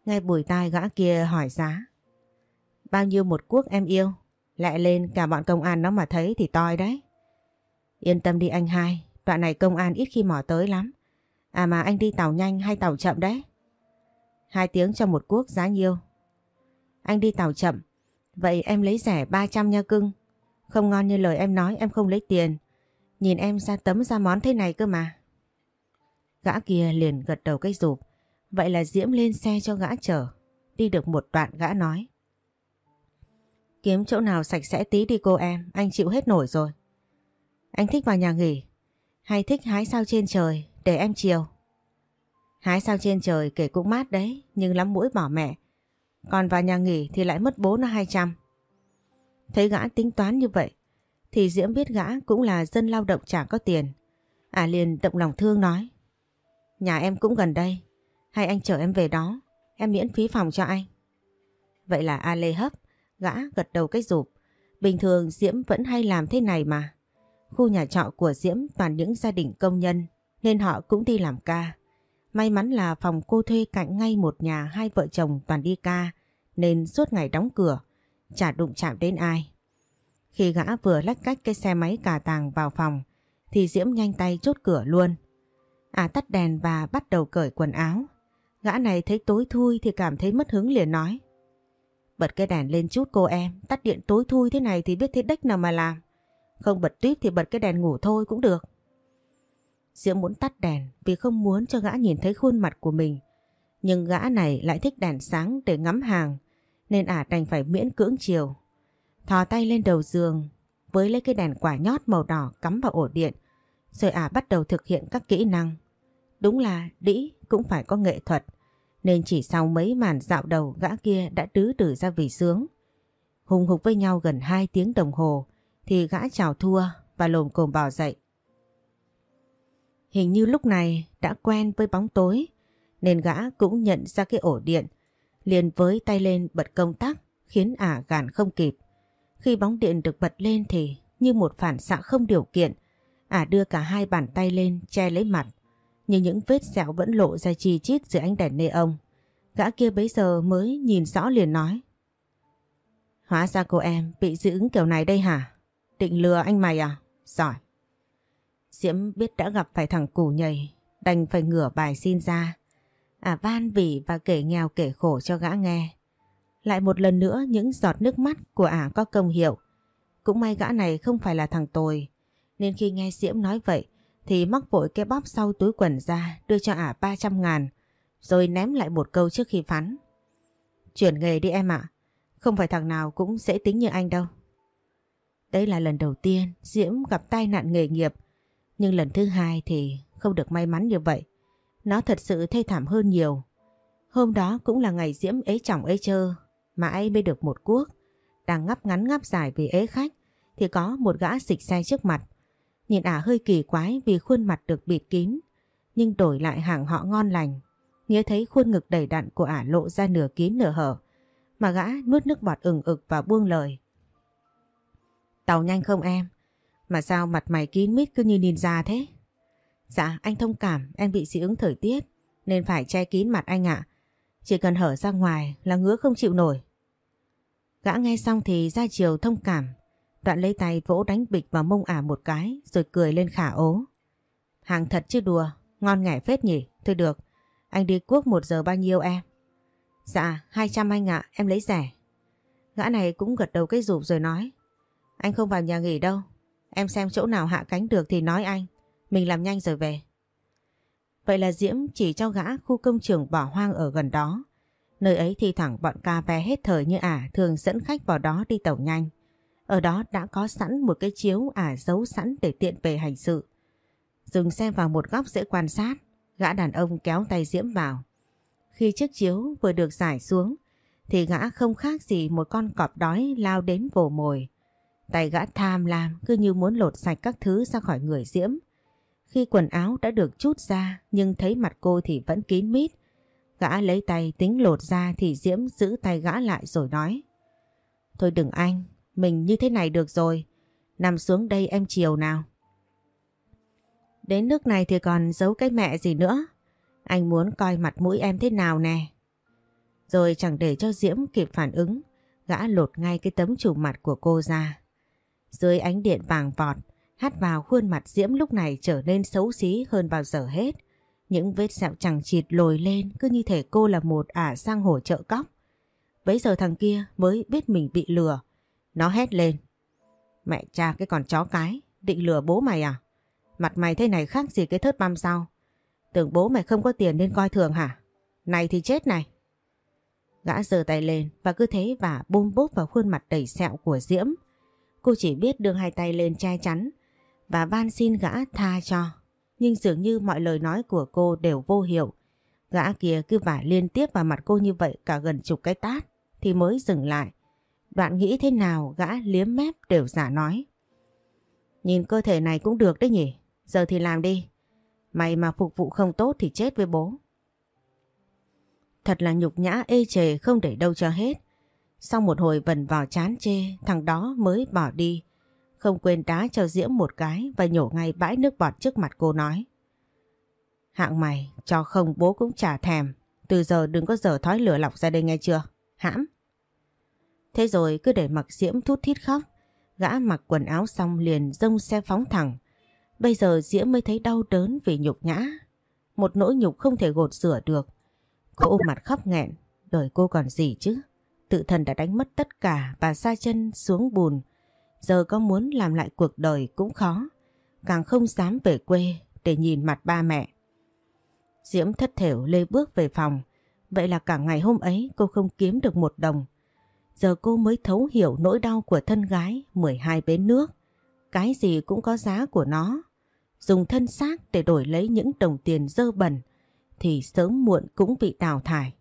Ngay buổi tai gã kia hỏi giá. Bao nhiêu một quốc em yêu? Lại lên cả bọn công an nó mà thấy thì toi đấy. Yên tâm đi anh hai, đoạn này công an ít khi mò tới lắm. À mà anh đi tàu nhanh hay tàu chậm đấy? Hai tiếng cho một quốc giá nhiêu? Anh đi tàu chậm, vậy em lấy rẻ 300 nha cưng. Không ngon như lời em nói em không lấy tiền. Nhìn em ra tấm ra món thế này cơ mà. Gã kia liền gật đầu cái rụp. Vậy là Diễm lên xe cho gã chở. Đi được một đoạn gã nói. Kiếm chỗ nào sạch sẽ tí đi cô em, anh chịu hết nổi rồi. Anh thích vào nhà nghỉ, hay thích hái sao trên trời để em chiều. Hái sao trên trời kể cũng mát đấy, nhưng lắm mũi bỏ mẹ. Còn vào nhà nghỉ thì lại mất bố nó 200. Thấy gã tính toán như vậy, thì Diễm biết gã cũng là dân lao động chẳng có tiền. À liền động lòng thương nói. Nhà em cũng gần đây, hay anh chở em về đó, em miễn phí phòng cho anh. Vậy là A Lê hấp, gã gật đầu cái rụp. Bình thường Diễm vẫn hay làm thế này mà. Khu nhà trọ của Diễm toàn những gia đình công nhân nên họ cũng đi làm ca. May mắn là phòng cô thuê cạnh ngay một nhà hai vợ chồng toàn đi ca nên suốt ngày đóng cửa, chả đụng chạm đến ai. Khi gã vừa lách cách cái xe máy cà tàng vào phòng thì Diễm nhanh tay chốt cửa luôn. À tắt đèn và bắt đầu cởi quần áo. Gã này thấy tối thui thì cảm thấy mất hứng liền nói. Bật cái đèn lên chút cô em, tắt điện tối thui thế này thì biết thế đếch nào mà làm. Không bật tuyếp thì bật cái đèn ngủ thôi cũng được. Diễm muốn tắt đèn vì không muốn cho gã nhìn thấy khuôn mặt của mình. Nhưng gã này lại thích đèn sáng để ngắm hàng nên ả đành phải miễn cưỡng chiều. Thò tay lên đầu giường, với lấy cái đèn quả nhót màu đỏ cắm vào ổ điện, rồi ả bắt đầu thực hiện các kỹ năng. Đúng là đĩ cũng phải có nghệ thuật, nên chỉ sau mấy màn dạo đầu gã kia đã đứ đử ra vì sướng. Hùng hục với nhau gần 2 tiếng đồng hồ, thì gã chào thua và lồm cồm bỏ dậy. Hình như lúc này đã quen với bóng tối, nên gã cũng nhận ra cái ổ điện liền với tay lên bật công tắc khiến ả gàn không kịp. Khi bóng điện được bật lên thì như một phản xạ không điều kiện ả đưa cả hai bàn tay lên che lấy mặt nhưng những vết sẹo vẫn lộ ra chi chít dưới ánh đèn nê ông. Gã kia bấy giờ mới nhìn rõ liền nói. Hóa ra cô em bị dị ứng kiểu này đây hả? Định lừa anh mày à? Giỏi. Diễm biết đã gặp phải thằng củ nhầy, đành phải ngửa bài xin ra. À van vỉ và kể nghèo kể khổ cho gã nghe. Lại một lần nữa những giọt nước mắt của ả có công hiệu. Cũng may gã này không phải là thằng tồi, nên khi nghe Diễm nói vậy thì móc vội cái bóp sau túi quần ra đưa cho ả 300 ngàn rồi ném lại một câu trước khi phán. Chuyển nghề đi em ạ, không phải thằng nào cũng dễ tính như anh đâu. Đây là lần đầu tiên Diễm gặp tai nạn nghề nghiệp nhưng lần thứ hai thì không được may mắn như vậy. Nó thật sự thê thảm hơn nhiều. Hôm đó cũng là ngày Diễm ế chồng ế chơ mãi mới được một cuốc. Đang ngắp ngắn ngắp dài vì ế khách thì có một gã xịch xe trước mặt. Nhìn ả hơi kỳ quái vì khuôn mặt được bịt kín, nhưng đổi lại hàng họ ngon lành. Nghĩa thấy khuôn ngực đầy đặn của ả lộ ra nửa kín nửa hở, mà gã nuốt nước bọt ừng ực và buông lời. Tàu nhanh không em? Mà sao mặt mày kín mít cứ như ninja thế? Dạ anh thông cảm em bị dị ứng thời tiết nên phải che kín mặt anh ạ. Chỉ cần hở ra ngoài là ngứa không chịu nổi. Gã nghe xong thì ra chiều thông cảm. Đoạn lấy tay vỗ đánh bịch vào mông ả một cái rồi cười lên khả ố. Hàng thật chứ đùa, ngon nghẻ phết nhỉ. Thôi được, anh đi cuốc một giờ bao nhiêu em? Dạ, 200 anh ạ, em lấy rẻ. Gã này cũng gật đầu cái rụp rồi nói. Anh không vào nhà nghỉ đâu. Em xem chỗ nào hạ cánh được thì nói anh. Mình làm nhanh rồi về. Vậy là Diễm chỉ cho gã khu công trường bỏ hoang ở gần đó. Nơi ấy thì thẳng bọn ca vé hết thời như ả thường dẫn khách vào đó đi tàu nhanh. Ở đó đã có sẵn một cái chiếu ả giấu sẵn để tiện về hành sự. Dừng xe vào một góc dễ quan sát, gã đàn ông kéo tay Diễm vào. Khi chiếc chiếu vừa được giải xuống thì gã không khác gì một con cọp đói lao đến vồ mồi. Tay gã tham lam cứ như muốn lột sạch các thứ ra khỏi người Diễm. Khi quần áo đã được chút ra nhưng thấy mặt cô thì vẫn kín mít. Gã lấy tay tính lột ra thì Diễm giữ tay gã lại rồi nói. Thôi đừng anh, mình như thế này được rồi. Nằm xuống đây em chiều nào. Đến nước này thì còn giấu cái mẹ gì nữa. Anh muốn coi mặt mũi em thế nào nè. Rồi chẳng để cho Diễm kịp phản ứng, gã lột ngay cái tấm chủ mặt của cô ra. Dưới ánh điện vàng vọt, hắt vào khuôn mặt Diễm lúc này trở nên xấu xí hơn bao giờ hết. Những vết sẹo chẳng chịt lồi lên cứ như thể cô là một ả sang hổ trợ cóc. Bấy giờ thằng kia mới biết mình bị lừa. Nó hét lên. Mẹ cha cái con chó cái, định lừa bố mày à? Mặt mày thế này khác gì cái thớt băm sao? Tưởng bố mày không có tiền nên coi thường hả? Này thì chết này. Gã giơ tay lên và cứ thế và bôm bốp vào khuôn mặt đầy sẹo của Diễm. Cô chỉ biết đưa hai tay lên che chắn và van xin gã tha cho. Nhưng dường như mọi lời nói của cô đều vô hiệu. Gã kia cứ vả liên tiếp vào mặt cô như vậy cả gần chục cái tát thì mới dừng lại. Đoạn nghĩ thế nào gã liếm mép đều giả nói. Nhìn cơ thể này cũng được đấy nhỉ. Giờ thì làm đi. Mày mà phục vụ không tốt thì chết với bố. Thật là nhục nhã ê chề không để đâu cho hết. Sau một hồi vần vào chán chê, thằng đó mới bỏ đi. Không quên đá cho Diễm một cái và nhổ ngay bãi nước bọt trước mặt cô nói. Hạng mày, cho không bố cũng chả thèm. Từ giờ đừng có dở thói lửa lọc ra đây nghe chưa? Hãm. Thế rồi cứ để mặc Diễm thút thít khóc. Gã mặc quần áo xong liền dông xe phóng thẳng. Bây giờ Diễm mới thấy đau đớn vì nhục nhã. Một nỗi nhục không thể gột rửa được. Cô ôm mặt khóc nghẹn. Đời cô còn gì chứ? Tự thần đã đánh mất tất cả và sa chân xuống bùn. Giờ có muốn làm lại cuộc đời cũng khó. Càng không dám về quê để nhìn mặt ba mẹ. Diễm thất thểu lê bước về phòng. Vậy là cả ngày hôm ấy cô không kiếm được một đồng. Giờ cô mới thấu hiểu nỗi đau của thân gái 12 bến nước. Cái gì cũng có giá của nó. Dùng thân xác để đổi lấy những đồng tiền dơ bẩn thì sớm muộn cũng bị đào thải.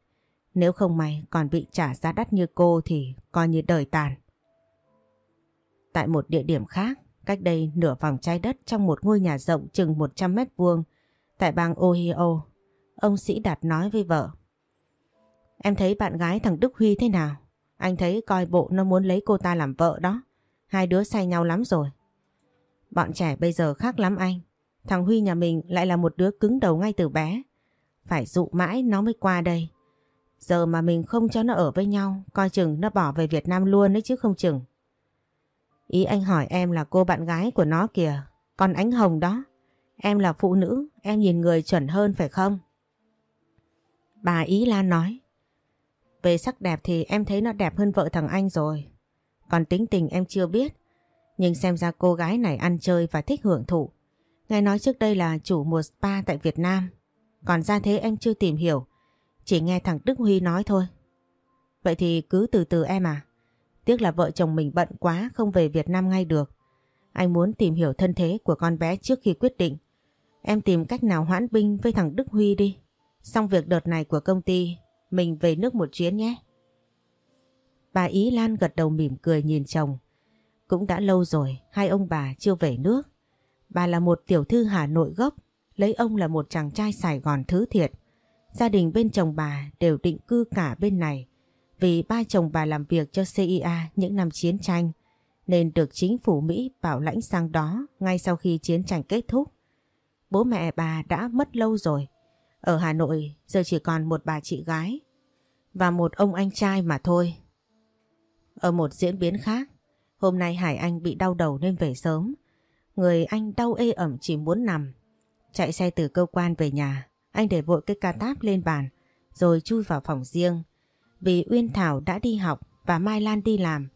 Nếu không may còn bị trả giá đắt như cô thì coi như đời tàn. Tại một địa điểm khác, cách đây nửa vòng trái đất trong một ngôi nhà rộng chừng 100 mét vuông tại bang Ohio, ông Sĩ Đạt nói với vợ. Em thấy bạn gái thằng Đức Huy thế nào? Anh thấy coi bộ nó muốn lấy cô ta làm vợ đó. Hai đứa say nhau lắm rồi. Bọn trẻ bây giờ khác lắm anh. Thằng Huy nhà mình lại là một đứa cứng đầu ngay từ bé. Phải dụ mãi nó mới qua đây. Giờ mà mình không cho nó ở với nhau, coi chừng nó bỏ về Việt Nam luôn đấy chứ không chừng. Ý anh hỏi em là cô bạn gái của nó kìa, còn ánh hồng đó. Em là phụ nữ, em nhìn người chuẩn hơn phải không? Bà Ý Lan nói. Về sắc đẹp thì em thấy nó đẹp hơn vợ thằng anh rồi. Còn tính tình em chưa biết. Nhưng xem ra cô gái này ăn chơi và thích hưởng thụ. Nghe nói trước đây là chủ một spa tại Việt Nam. Còn ra thế em chưa tìm hiểu. Chỉ nghe thằng Đức Huy nói thôi. Vậy thì cứ từ từ em à. Tiếc là vợ chồng mình bận quá không về Việt Nam ngay được. Anh muốn tìm hiểu thân thế của con bé trước khi quyết định. Em tìm cách nào hoãn binh với thằng Đức Huy đi. Xong việc đợt này của công ty, mình về nước một chuyến nhé. Bà Ý Lan gật đầu mỉm cười nhìn chồng. Cũng đã lâu rồi, hai ông bà chưa về nước. Bà là một tiểu thư Hà Nội gốc, lấy ông là một chàng trai Sài Gòn thứ thiệt. Gia đình bên chồng bà đều định cư cả bên này vì ba chồng bà làm việc cho CIA những năm chiến tranh nên được chính phủ Mỹ bảo lãnh sang đó ngay sau khi chiến tranh kết thúc. Bố mẹ bà đã mất lâu rồi. Ở Hà Nội giờ chỉ còn một bà chị gái và một ông anh trai mà thôi. Ở một diễn biến khác, hôm nay Hải Anh bị đau đầu nên về sớm. Người anh đau ê ẩm chỉ muốn nằm. Chạy xe từ cơ quan về nhà, anh để vội cái ca táp lên bàn, rồi chui vào phòng riêng. Vì Uyên Thảo đã đi học và Mai Lan đi làm,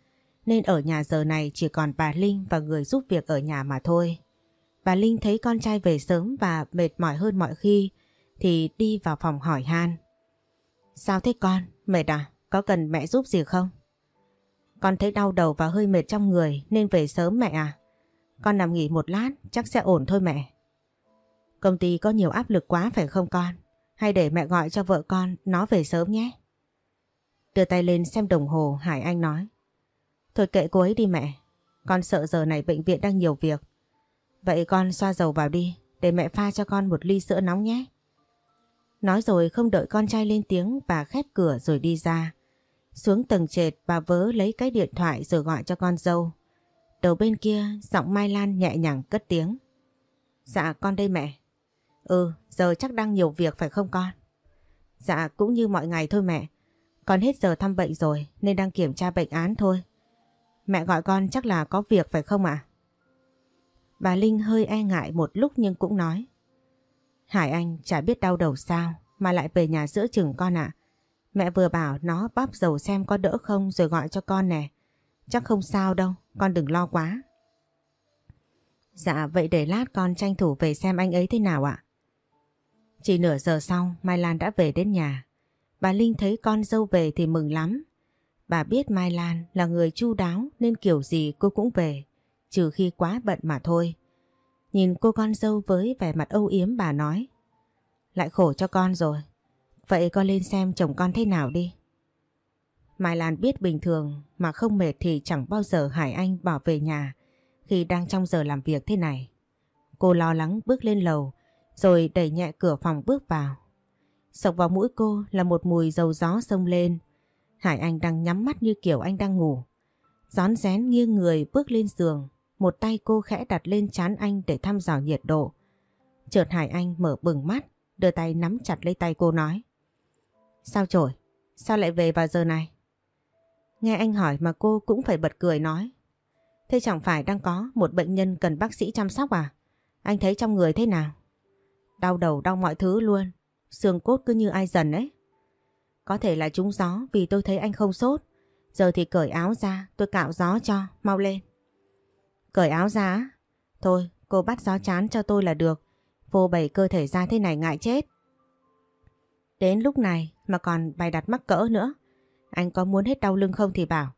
nên ở nhà giờ này chỉ còn bà Linh và người giúp việc ở nhà mà thôi. Bà Linh thấy con trai về sớm và mệt mỏi hơn mọi khi thì đi vào phòng hỏi han. Sao thế con? Mệt à? Có cần mẹ giúp gì không? Con thấy đau đầu và hơi mệt trong người nên về sớm mẹ à? Con nằm nghỉ một lát chắc sẽ ổn thôi mẹ. Công ty có nhiều áp lực quá phải không con? Hay để mẹ gọi cho vợ con nó về sớm nhé. Đưa tay lên xem đồng hồ, Hải Anh nói. Thôi kệ cô ấy đi mẹ. Con sợ giờ này bệnh viện đang nhiều việc. Vậy con xoa dầu vào đi, để mẹ pha cho con một ly sữa nóng nhé. Nói rồi không đợi con trai lên tiếng bà khép cửa rồi đi ra. Xuống tầng trệt, bà vớ lấy cái điện thoại rồi gọi cho con dâu. Đầu bên kia, giọng Mai Lan nhẹ nhàng cất tiếng. Dạ con đây mẹ. Ừ giờ chắc đang nhiều việc phải không con? Dạ cũng như mọi ngày thôi mẹ. Con hết giờ thăm bệnh rồi nên đang kiểm tra bệnh án thôi. Mẹ gọi con chắc là có việc phải không ạ? Bà Linh hơi e ngại một lúc nhưng cũng nói. Hải Anh chả biết đau đầu sao mà lại về nhà giữa chừng con ạ. Mẹ vừa bảo nó bóp dầu xem có đỡ không rồi gọi cho con nè. Chắc không sao đâu, con đừng lo quá. Dạ vậy để lát con tranh thủ về xem anh ấy thế nào ạ. Chỉ nửa giờ sau Mai Lan đã về đến nhà. Bà Linh thấy con dâu về thì mừng lắm. Bà biết Mai Lan là người chu đáo nên kiểu gì cô cũng về, trừ khi quá bận mà thôi. Nhìn cô con dâu với vẻ mặt âu yếm bà nói. Lại khổ cho con rồi. Vậy con lên xem chồng con thế nào đi. Mai Lan biết bình thường mà không mệt thì chẳng bao giờ Hải Anh bỏ về nhà khi đang trong giờ làm việc thế này. Cô lo lắng bước lên lầu rồi đẩy nhẹ cửa phòng bước vào. Sộc vào mũi cô là một mùi dầu gió sông lên. Hải Anh đang nhắm mắt như kiểu anh đang ngủ. Gión rén nghiêng người bước lên giường. Một tay cô khẽ đặt lên chán anh để thăm dò nhiệt độ. Chợt Hải Anh mở bừng mắt, đưa tay nắm chặt lấy tay cô nói. Sao trổi? Sao lại về vào giờ này? Nghe anh hỏi mà cô cũng phải bật cười nói. Thế chẳng phải đang có một bệnh nhân cần bác sĩ chăm sóc à? Anh thấy trong người thế nào? Đau đầu đau mọi thứ luôn. Xương cốt cứ như ai dần ấy. Có thể là trúng gió vì tôi thấy anh không sốt. Giờ thì cởi áo ra tôi cạo gió cho, mau lên. Cởi áo ra Thôi cô bắt gió chán cho tôi là được. Vô bày cơ thể ra thế này ngại chết. Đến lúc này mà còn bày đặt mắc cỡ nữa. Anh có muốn hết đau lưng không thì bảo.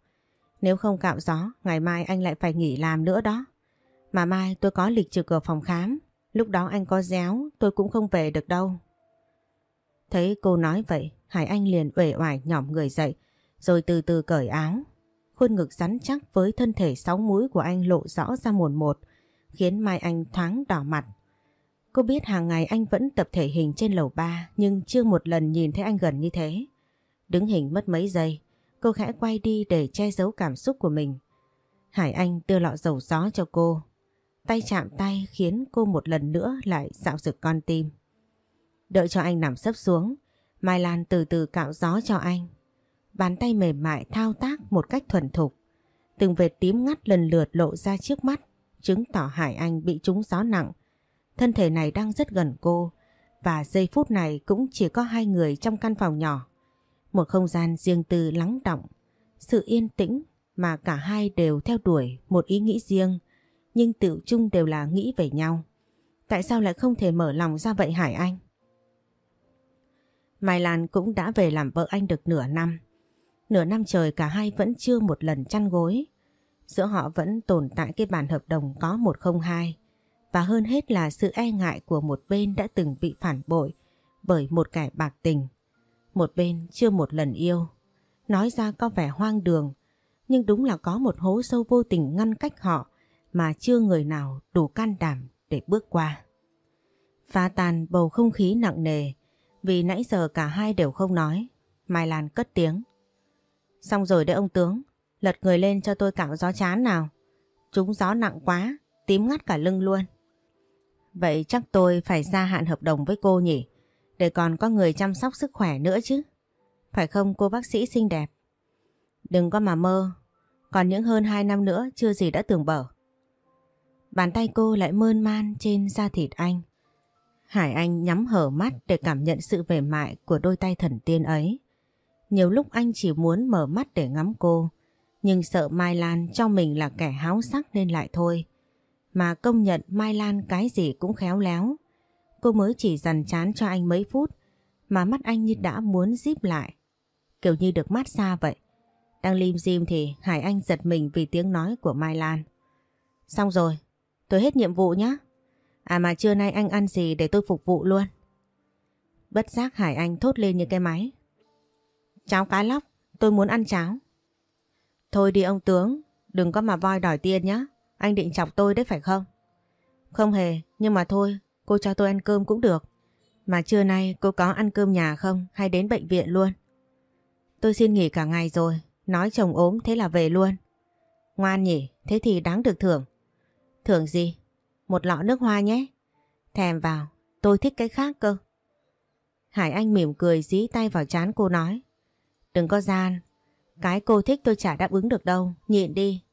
Nếu không cạo gió, ngày mai anh lại phải nghỉ làm nữa đó. Mà mai tôi có lịch trực ở phòng khám. Lúc đó anh có réo, tôi cũng không về được đâu. Thấy cô nói vậy, Hải Anh liền uể oải nhỏm người dậy, rồi từ từ cởi áo. Khuôn ngực rắn chắc với thân thể sáu múi của anh lộ rõ ra một một, khiến Mai Anh thoáng đỏ mặt. Cô biết hàng ngày anh vẫn tập thể hình trên lầu ba nhưng chưa một lần nhìn thấy anh gần như thế. Đứng hình mất mấy giây, cô khẽ quay đi để che giấu cảm xúc của mình. Hải Anh đưa lọ dầu gió cho cô. Tay chạm tay khiến cô một lần nữa lại dạo rực con tim. Đợi cho anh nằm sấp xuống, Mai Lan từ từ cạo gió cho anh. Bàn tay mềm mại thao tác một cách thuần thục. Từng vệt tím ngắt lần lượt lộ ra trước mắt, chứng tỏ Hải Anh bị trúng gió nặng. Thân thể này đang rất gần cô, và giây phút này cũng chỉ có hai người trong căn phòng nhỏ. Một không gian riêng tư lắng động, sự yên tĩnh mà cả hai đều theo đuổi một ý nghĩ riêng, nhưng tự chung đều là nghĩ về nhau. Tại sao lại không thể mở lòng ra vậy Hải Anh? Mai Lan cũng đã về làm vợ anh được nửa năm. Nửa năm trời cả hai vẫn chưa một lần chăn gối. Giữa họ vẫn tồn tại cái bản hợp đồng có 102 và hơn hết là sự e ngại của một bên đã từng bị phản bội bởi một kẻ bạc tình. Một bên chưa một lần yêu. Nói ra có vẻ hoang đường, nhưng đúng là có một hố sâu vô tình ngăn cách họ mà chưa người nào đủ can đảm để bước qua. Phá tan bầu không khí nặng nề vì nãy giờ cả hai đều không nói. Mai Lan cất tiếng. Xong rồi đấy ông tướng, lật người lên cho tôi cạo gió chán nào. Chúng gió nặng quá, tím ngắt cả lưng luôn. Vậy chắc tôi phải gia hạn hợp đồng với cô nhỉ, để còn có người chăm sóc sức khỏe nữa chứ. Phải không cô bác sĩ xinh đẹp? Đừng có mà mơ, Còn những hơn 2 năm nữa chưa gì đã tưởng bở. Bàn tay cô lại mơn man trên da thịt anh. Hải Anh nhắm hở mắt để cảm nhận sự mềm mại của đôi tay thần tiên ấy. Nhiều lúc anh chỉ muốn mở mắt để ngắm cô, nhưng sợ Mai Lan cho mình là kẻ háo sắc nên lại thôi. Mà công nhận Mai Lan cái gì cũng khéo léo. Cô mới chỉ dằn chán cho anh mấy phút, mà mắt anh như đã muốn díp lại. Kiểu như được mát xa vậy. Đang lim dim thì Hải Anh giật mình vì tiếng nói của Mai Lan. Xong rồi, tôi hết nhiệm vụ nhé. À mà trưa nay anh ăn gì để tôi phục vụ luôn. Bất giác Hải Anh thốt lên như cái máy. Cháo cá lóc, tôi muốn ăn cháo. Thôi đi ông tướng, đừng có mà voi đòi tiền nhá. Anh định chọc tôi đấy phải không? Không hề, nhưng mà thôi, cô cho tôi ăn cơm cũng được. Mà trưa nay cô có ăn cơm nhà không hay đến bệnh viện luôn? Tôi xin nghỉ cả ngày rồi, nói chồng ốm thế là về luôn. Ngoan nhỉ, thế thì đáng được thưởng. Thưởng gì? Một lọ nước hoa nhé. Thèm vào, tôi thích cái khác cơ. Hải Anh mỉm cười dí tay vào chán cô nói. Đừng có gian, cái cô thích tôi chả đáp ứng được đâu, nhịn đi.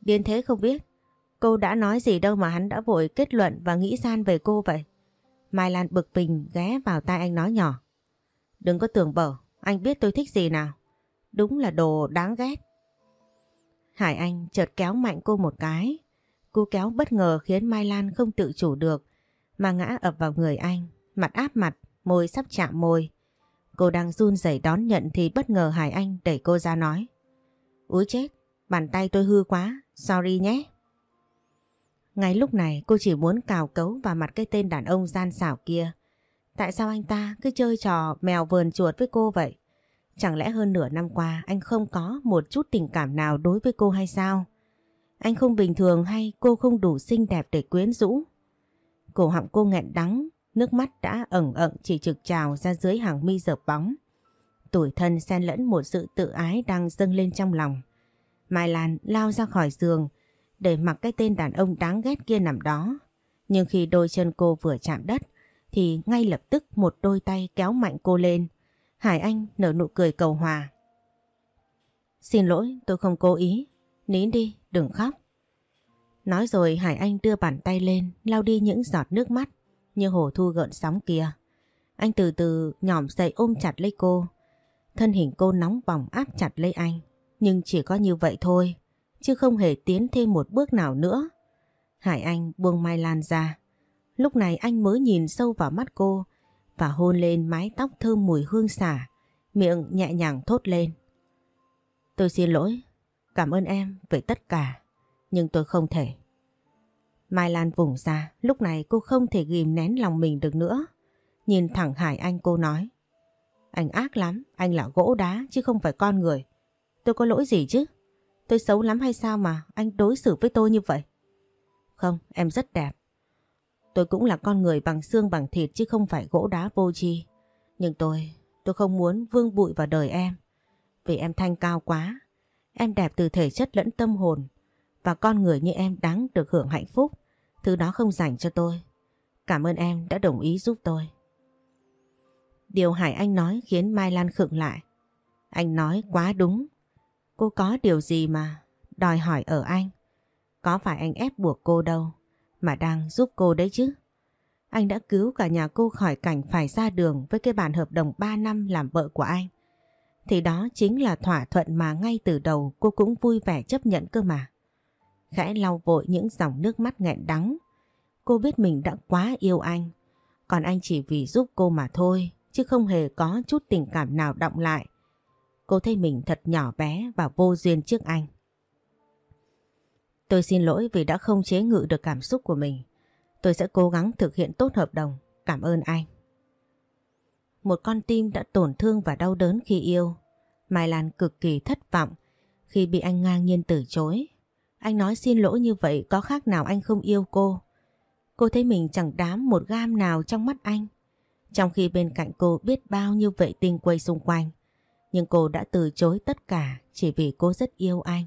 Điên thế không biết, cô đã nói gì đâu mà hắn đã vội kết luận và nghĩ gian về cô vậy. Mai Lan bực bình ghé vào tai anh nói nhỏ. Đừng có tưởng bở, anh biết tôi thích gì nào. Đúng là đồ đáng ghét. Hải Anh chợt kéo mạnh cô một cái. Cú kéo bất ngờ khiến Mai Lan không tự chủ được mà ngã ập vào người anh, mặt áp mặt, môi sắp chạm môi. Cô đang run rẩy đón nhận thì bất ngờ Hải Anh đẩy cô ra nói. Úi chết, bàn tay tôi hư quá, sorry nhé. Ngay lúc này cô chỉ muốn cào cấu vào mặt cái tên đàn ông gian xảo kia. Tại sao anh ta cứ chơi trò mèo vườn chuột với cô vậy? Chẳng lẽ hơn nửa năm qua anh không có một chút tình cảm nào đối với cô hay sao? Anh không bình thường hay cô không đủ xinh đẹp để quyến rũ? Cổ họng cô nghẹn đắng, nước mắt đã ẩn ẩn chỉ trực trào ra dưới hàng mi dợp bóng. Tuổi thân xen lẫn một sự tự ái đang dâng lên trong lòng. Mai Lan lao ra khỏi giường để mặc cái tên đàn ông đáng ghét kia nằm đó. Nhưng khi đôi chân cô vừa chạm đất thì ngay lập tức một đôi tay kéo mạnh cô lên. Hải Anh nở nụ cười cầu hòa. Xin lỗi, tôi không cố ý. Nín đi, đừng khóc. Nói rồi Hải Anh đưa bàn tay lên, lau đi những giọt nước mắt như hồ thu gợn sóng kia. Anh từ từ nhỏm dậy ôm chặt lấy cô. Thân hình cô nóng bỏng áp chặt lấy anh. Nhưng chỉ có như vậy thôi, chứ không hề tiến thêm một bước nào nữa. Hải Anh buông Mai Lan ra. Lúc này anh mới nhìn sâu vào mắt cô và hôn lên mái tóc thơm mùi hương xả, miệng nhẹ nhàng thốt lên. Tôi xin lỗi, cảm ơn em về tất cả, nhưng tôi không thể. Mai Lan vùng ra, lúc này cô không thể ghim nén lòng mình được nữa. Nhìn thẳng Hải Anh cô nói. Anh ác lắm, anh là gỗ đá chứ không phải con người. Tôi có lỗi gì chứ? Tôi xấu lắm hay sao mà anh đối xử với tôi như vậy? Không, em rất đẹp. Tôi cũng là con người bằng xương bằng thịt chứ không phải gỗ đá vô tri. Nhưng tôi, tôi không muốn vương bụi vào đời em. Vì em thanh cao quá. Em đẹp từ thể chất lẫn tâm hồn. Và con người như em đáng được hưởng hạnh phúc. Thứ đó không dành cho tôi. Cảm ơn em đã đồng ý giúp tôi. Điều Hải Anh nói khiến Mai Lan khựng lại. Anh nói quá đúng. Cô có điều gì mà đòi hỏi ở anh? Có phải anh ép buộc cô đâu, mà đang giúp cô đấy chứ? Anh đã cứu cả nhà cô khỏi cảnh phải ra đường với cái bản hợp đồng 3 năm làm vợ của anh. Thì đó chính là thỏa thuận mà ngay từ đầu cô cũng vui vẻ chấp nhận cơ mà khẽ lau vội những dòng nước mắt nghẹn đắng. Cô biết mình đã quá yêu anh, còn anh chỉ vì giúp cô mà thôi, chứ không hề có chút tình cảm nào động lại. Cô thấy mình thật nhỏ bé và vô duyên trước anh. Tôi xin lỗi vì đã không chế ngự được cảm xúc của mình. Tôi sẽ cố gắng thực hiện tốt hợp đồng. Cảm ơn anh. Một con tim đã tổn thương và đau đớn khi yêu. Mai Lan cực kỳ thất vọng khi bị anh ngang nhiên từ chối. Anh nói xin lỗi như vậy có khác nào anh không yêu cô. Cô thấy mình chẳng đám một gam nào trong mắt anh. Trong khi bên cạnh cô biết bao nhiêu vệ tinh quay xung quanh. Nhưng cô đã từ chối tất cả chỉ vì cô rất yêu anh.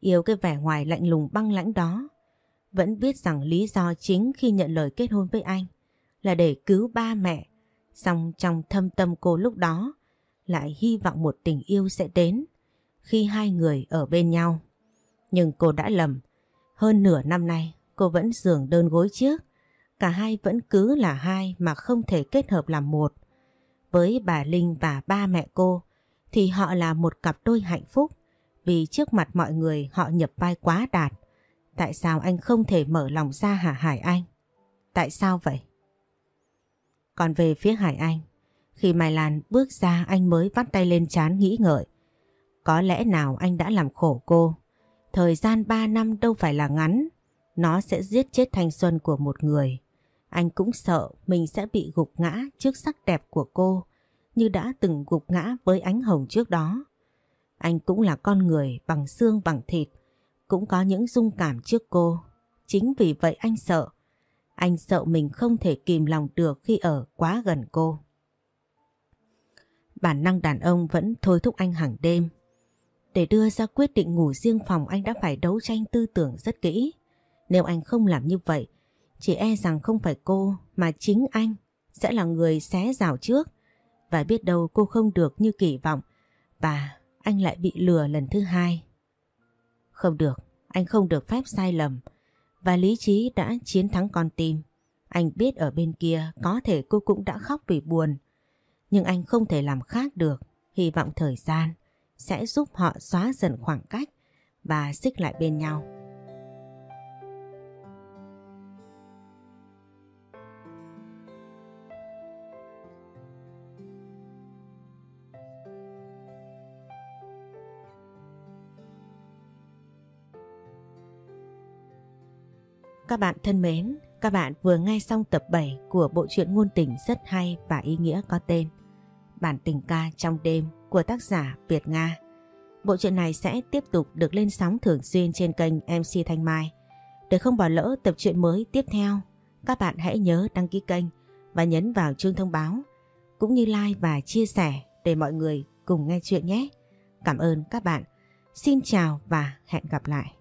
Yêu cái vẻ ngoài lạnh lùng băng lãnh đó. Vẫn biết rằng lý do chính khi nhận lời kết hôn với anh là để cứu ba mẹ. Xong trong thâm tâm cô lúc đó, lại hy vọng một tình yêu sẽ đến, khi hai người ở bên nhau. Nhưng cô đã lầm. Hơn nửa năm nay cô vẫn giường đơn gối trước. Cả hai vẫn cứ là hai mà không thể kết hợp làm một. Với bà Linh và ba mẹ cô, thì họ là một cặp đôi hạnh phúc, vì trước mặt mọi người họ nhập vai quá đạt. Tại sao anh không thể mở lòng ra hả Hải Anh? Tại sao vậy? Còn về phía Hải Anh, khi Mai Lan bước ra anh mới vắt tay lên chán nghĩ ngợi. Có lẽ nào anh đã làm khổ cô? Thời gian 3 năm đâu phải là ngắn, nó sẽ giết chết thanh xuân của một người. Anh cũng sợ mình sẽ bị gục ngã trước sắc đẹp của cô như đã từng gục ngã với ánh hồng trước đó. Anh cũng là con người bằng xương bằng thịt, cũng có những dung cảm trước cô. Chính vì vậy anh sợ. Anh sợ mình không thể kìm lòng được khi ở quá gần cô. Bản năng đàn ông vẫn thôi thúc anh hàng đêm. Để đưa ra quyết định ngủ riêng phòng anh đã phải đấu tranh tư tưởng rất kỹ. Nếu anh không làm như vậy, chỉ e rằng không phải cô mà chính anh sẽ là người xé rào trước. Và biết đâu cô không được như kỳ vọng và anh lại bị lừa lần thứ hai. Không được, anh không được phép sai lầm và lý trí đã chiến thắng con tim. Anh biết ở bên kia có thể cô cũng đã khóc vì buồn nhưng anh không thể làm khác được. Hy vọng thời gian sẽ giúp họ xóa dần khoảng cách và xích lại bên nhau. Các bạn thân mến, các bạn vừa nghe xong tập 7 của bộ truyện ngôn tình rất hay và ý nghĩa có tên Bản tình ca trong đêm của tác giả Việt Nga. Bộ truyện này sẽ tiếp tục được lên sóng thường xuyên trên kênh MC Thanh Mai. Để không bỏ lỡ tập truyện mới tiếp theo, các bạn hãy nhớ đăng ký kênh và nhấn vào chuông thông báo, cũng như like và chia sẻ để mọi người cùng nghe chuyện nhé. Cảm ơn các bạn. Xin chào và hẹn gặp lại.